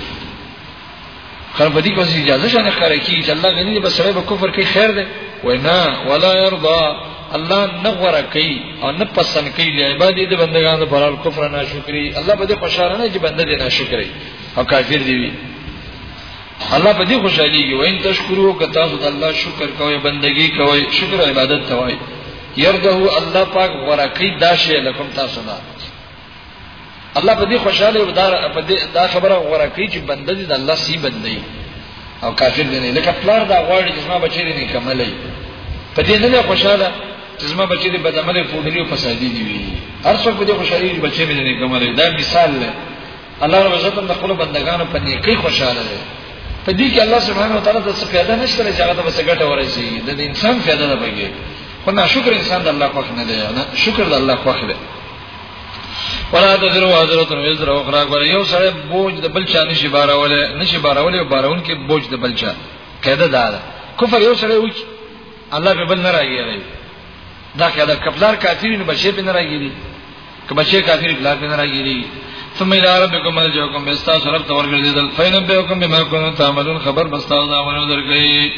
S1: خر په دې کې اوس اجازه شنه خره کی چې الله غنی دی بس سره به کفر کوي خیر دی وینا ولا يرضى الله نه غره کوي او نه پسند کوي لعباد دې بندگانو پر کفر نه شکرې الله به دې خوشاله نه چې بنده دې نه شکرې او کافر دی وی الله په دې خوشاليږي وین تشکرو که تاسو د الله شکر کوئ بندگی کوئ شکر او عبادت کوئ يرده الله پاک ورکی دا شی لکم تاسو نه الله په دې خوشاله او په دې دا خبره ورکی چې بنده دې د الله سی بندي او کافر دی نه لکه پلار دا غواړي چې ما بچی نه کملې په دې نه خوشاله چې ما بچی دې بدعمله فوډلی او فسادي دی وی هر څوک په دې خوشالي بچی مې نه کملې دا مثال دی الله رب عزت د خپل بندگانو په نیکی خوشاله دی په دې کې الله سبحانه و تعالی د څه پیدا نشته چې هغه د بس ګټه ورسي د انسان پیدا نه بږي خو نه شکر انسان د الله خوښ نه دی نه شکر د الله خوښ دی ولا تذرو حضرت وزر اخرى ګور یو سره بوج د بل چا نشي باراولې نشي باراولې بارون کې بوج د بل چا قاعده دا ده کفر یو سره وکی الله به بل نه راګیږي دا قاعده کپلار کاترین بشیر به نه راګیږي که بچی کافر پلار په نه راګیری ثم الى ربكم مرجعكم استاس رب تور ګرځیدل فینبئکم بما کنتم تعملون خبر بستاو دا ونه درګی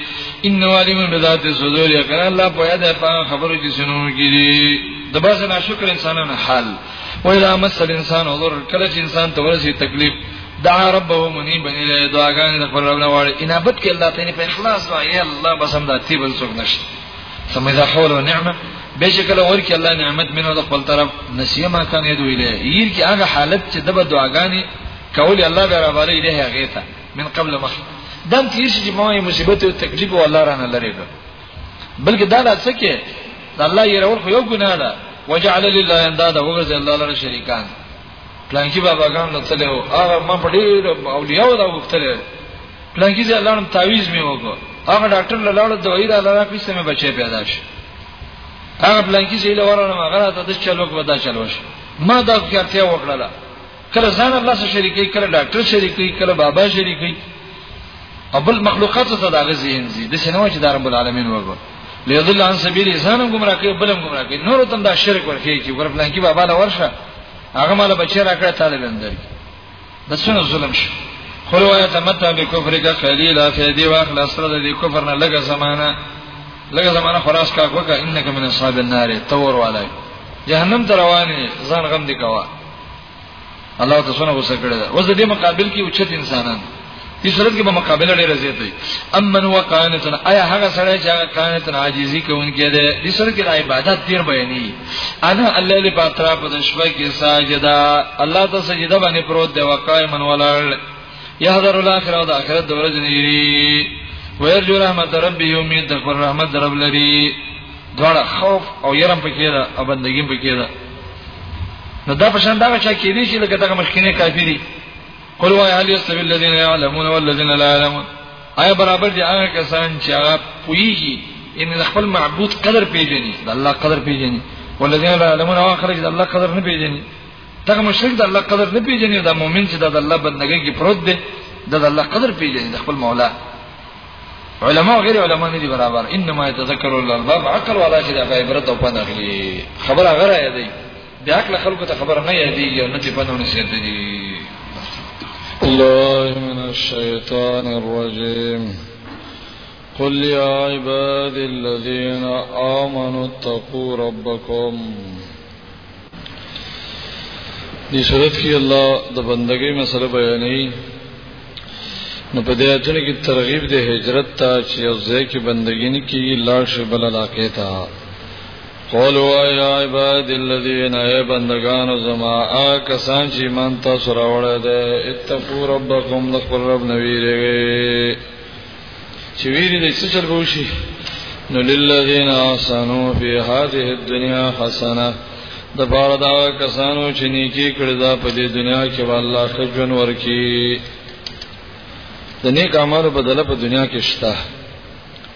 S1: ان علیم بذات الصدور یکرا الله په یاد په خبرو کې سنو کیږي د باسه ناشکر انسانانو حال ویلا مسل انسان عذر کله چې انسان ته ورسي تکلیف دعا ربه منی بنی له دعاګانې د خپل رب نه واړي انابت کې الله تعالی په اخلاص وایي الله بسم دا تیبل څوک نشته سمجا حول و نعمه بشکل اور کې الله نعمت منو د خپل طرف نسیه ما کان یدو الیه ییر کې هغه حالت چې دبه دعاګانی کول الله به را باندې الیه هغه ته من قبل مخ دم تیر شي چې ما مصیبت او تکلیف او الله رانه لري ده بلکې دا لا څه کې الله یې راول خو یو ګناه ده وجعل لله انداد وغرز الله لره شریکان پلانکی بابا ګان له تله او هغه ما په ډیر اولیاء دا وکړل پلانکی زه لاړم تعویز می وکړ هغه ډاکټر له لاړو دوی را لاره پیسې مې بچي پیدا شي هغه پلانکی زه له ورنه هغه ته د چلوک ودا چلوش ما دا کارتیا وکړه کله ځان الله سره شریکي کله ډاکټر شریکي کله بابا شریکي ابل مخلوقات ته دا غزي انځي د شنو چې د رب العالمین وګور لیدل ان سبیل ځان ګمرا کوي بل ګمرا کوي نور تم دا شرک ورکی چې ورپلان کې بابا لا ورشه هغه مال بچی راکړه طالبان درک د سونو ظلم شو خو وای ته متا به کفر کا قلیلا فیدی واخلا سره د کفر نه لګه زمانہ لګه زمانہ خلاص کا کوکا انک من اصحاب النار تور والای جهنم ته روانه ځان غم دی کوا الله ته څونه غوسه کړی دا اوس د دې مقابل کې اوچت انسانان دې صورت کې به مقابله ډیره زیاته وي امن هو قانتن آیا هغه سره چې هغه قانتن عاجزي کوونکی دی دې صورت کې د عبادت تیر بیانې انا الله له پاترا په شپه کې ساجدا الله ته سجده باندې پروت دی وقایمن ولل یحذر الاخره او د اخرت د ورځې نیری ويرجو رحمت ربي امید د رحمت رب لري دواړه خوف او يرم پکې ده او بندګي پکې ده نو دا په شان دا چې کې دي چې لکه دغه مخکینه کافی دي قل وای هل یستوی الذین یعلمون والذین لا یعلمون آیا برابر دي هغه کسان چې هغه پویږي ان خپل معبود قدر پیژني د الله قدر پیژني والذین لا یعلمون هغه خلک چې الله قدر نه پیژني دغه مشرک د الله قدر نه پیژني دا مؤمن چې د الله بندګۍ کې پروت دی د الله قدر پیژني د خپل مولا علماء او غیر علماء نه دي برابر انما يتذكر الالباب عقل ولا شي د عبرت او پند اخلي خبره غره یادي د عقل خلکو ته خبره نه یادي او نه ته پندونه سیته دي
S2: الله من الشيطان الرجيم قل يا عباد الذين آمنوا اتقوا ربكم دي صورت کی الله د بندګۍ مسله بیانې نو په دې آیتونو کې ترغیب د هجرت ته چې یو ځای کې بندګی نه کیږي لاړ شي بل علاقه ته قولوا یا عباد الذین ای بندگان زما آ کسان چې ایمان تاسو راوړی دی اتقوا ربکم لخبر رب نویریږي چې ویری دې څه چل بوشي نو للذین احسنوا فی هذه الدنیا حسنه د بار دا کسانو چې نیکی کړی دا په دې دنیا کې والله خجن ورکی د نیک عمل بدله په دنیا کې شته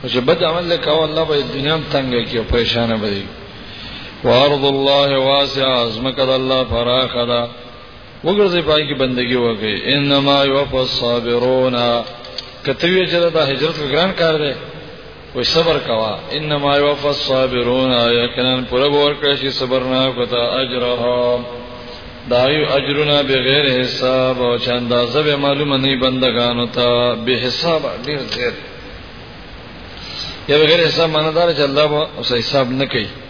S2: او چې بد عمل وکاو الله به دنیا هم تنګ کی او پریشان به وي وارض الله واسعه ازمکه الله فراخه ده وګرځي پای کې بندگی وکړي انما یوفى الصابرون کته وی چې دا هجرت وګران کار دی وې صبر کوا انما یوفى الصابرون یقینا پر ور کړی چې صبر نه کوتا اجرهم دایو اجرنا بغیر حساب او چې اندازه به معلومه نه بندگانو ته به حساب ډیر زیات یا بغیر حساب معنی دار چې الله به حساب نه کوي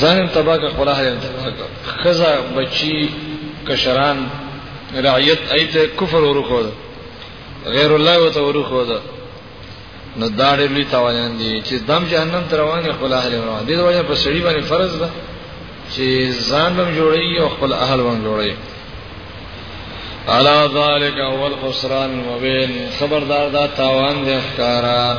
S2: ځان تبا کا خپل حال تبا کا خزا بچی کشران رعیت ایت کفر ورکو ده غیر الله و ته ورکو ده نو دا ډېر لوی تاوان دی چې دم جهنم تر روانه خپل اهل روان دي دا وجه په سړي باندې فرض ده چې ځان هم جوړي او خپل اهل هم جوړي الا ذالک اول خسران مبین خبردار دا تاوان دی ښکارا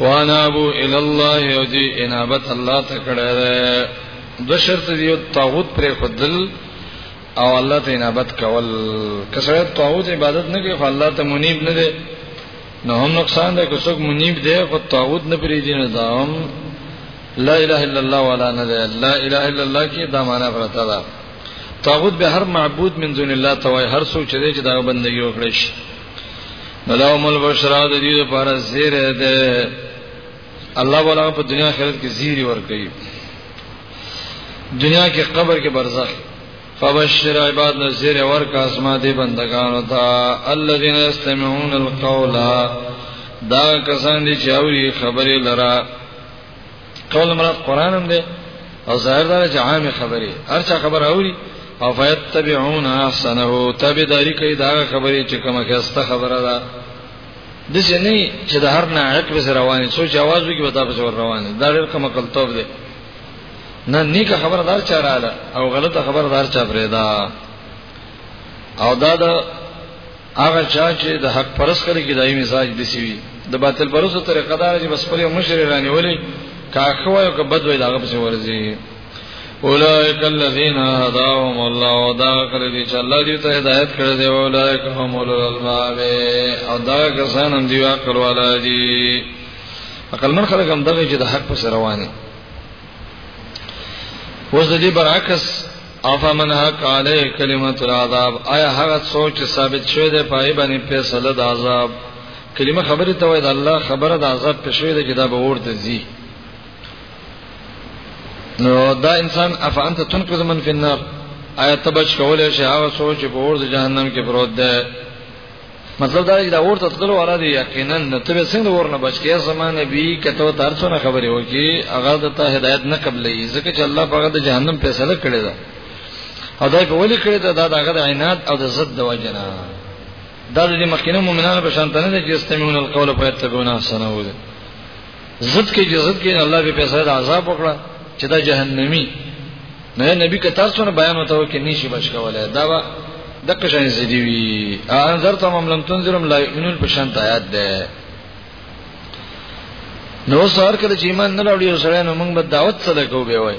S2: وانا ابو ال الله او دی انابت الله ته کړه د شرط دی طاغوت پر خدل او الله ته انابت کول کسره طاغوت عبادت نه کوي الله ته منیب نه دی نو هم نقصان ده که څوک منیب دی خو طاغوت نه پری دی نه دا هم لا اله الا الله ولا نه ده لا اله الا الله کې دا معنا پرته ده طاغوت به هر معبود من دون الله توای هر څوک چې دا بندگی وکړي شي نلهم البشرا د دې لپاره زیره ده الله ولا په دنیا آخرت کې زیری ور کوي دنیا کې قبر کې برزخ فبشر عباد نذیر ورکا اسما دی بندگانو تا الذين يستمعون القول دا کسان دي چې اوري خبرې لرا قول مراد قران هم دی او ظاهر دا چې عام خبرې هر څه خبر اوري او فیتبعون احسنه تابعداري کوي دا خبرې چې کومه خسته خبره ده د جنې چې د هر نه عق به رواني سوچ आवाज وکي وتا په ور رواني دا ډېر کومه کلتوب دی نه نیکه خبردار چا رااله او غلطه خبردار چا پرېدا او دا د هغه چا چې د حق پرس کړي کې دایمي مزاج دي سی وي د باطل پرسو طریقه دار چې بس پر یو مشر رانی ولي کاخه وایو که بد وي داغه پسې ورځي اولائک الذین هداهم الله دا کړی دي چې الله دې ته هدایت کړی دی اولائک هم الالباب او دا کسان هم دی عقل والا دي عقل من خلک هم دغه چې د حق پسې رواني اوس د دې برعکس افمن حق علی کلمت العذاب آیا هغه څوک چې ثابت شوی دی پای باندې فیصله د عذاب کلمه خبره ته وای د الله خبره د عذاب په شوی دی چې دا به ورته زی نو دا انسان اف انت تنقذ من فی النار آیا تبچ کولای شي هغه څوک چې په اور د جهنم کې پروت دی مطلب دا دی دا ورته تلو والا دی یقینا نو ته به څنګه ورنه بچ کې زمانه بي کته ترڅونه خبرې وکي هغه د ته هدایت نه قبلې ځکه چې الله هغه د جهنم فیصله کړی دا او دا په ولي کړی دا دا هغه د عینات او د ضد د وجنه دا د مخکینه مؤمنانو په شان ته نه چې استمعون القول فیتبعون احسنه وي ضد کې چې ضد کې الله به پیسې د عذاب وکړه چې دا جهنمی نه نبی که تاسو نه بیان وته کې نشي بچ کولای دا به د قشان زدی وی انظر تمام لم تنذرم لا یؤمنون په شان آیات ده نو سر کله چې ایمان نه راوړي سره نو موږ به دعوت سره کوو به وای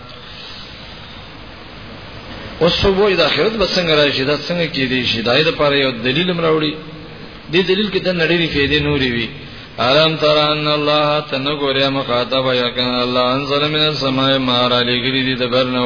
S2: او صبح د اخرت به څنګه راشي دا څنګه کې دي شي دای د پاره یو دلیل مراوړي دې دلیل کې د نړۍ فائدې نوري وي ارم تر ان الله تنګوریا مخاطب یقین الله انزل من السماء ما را لګری دي د برنو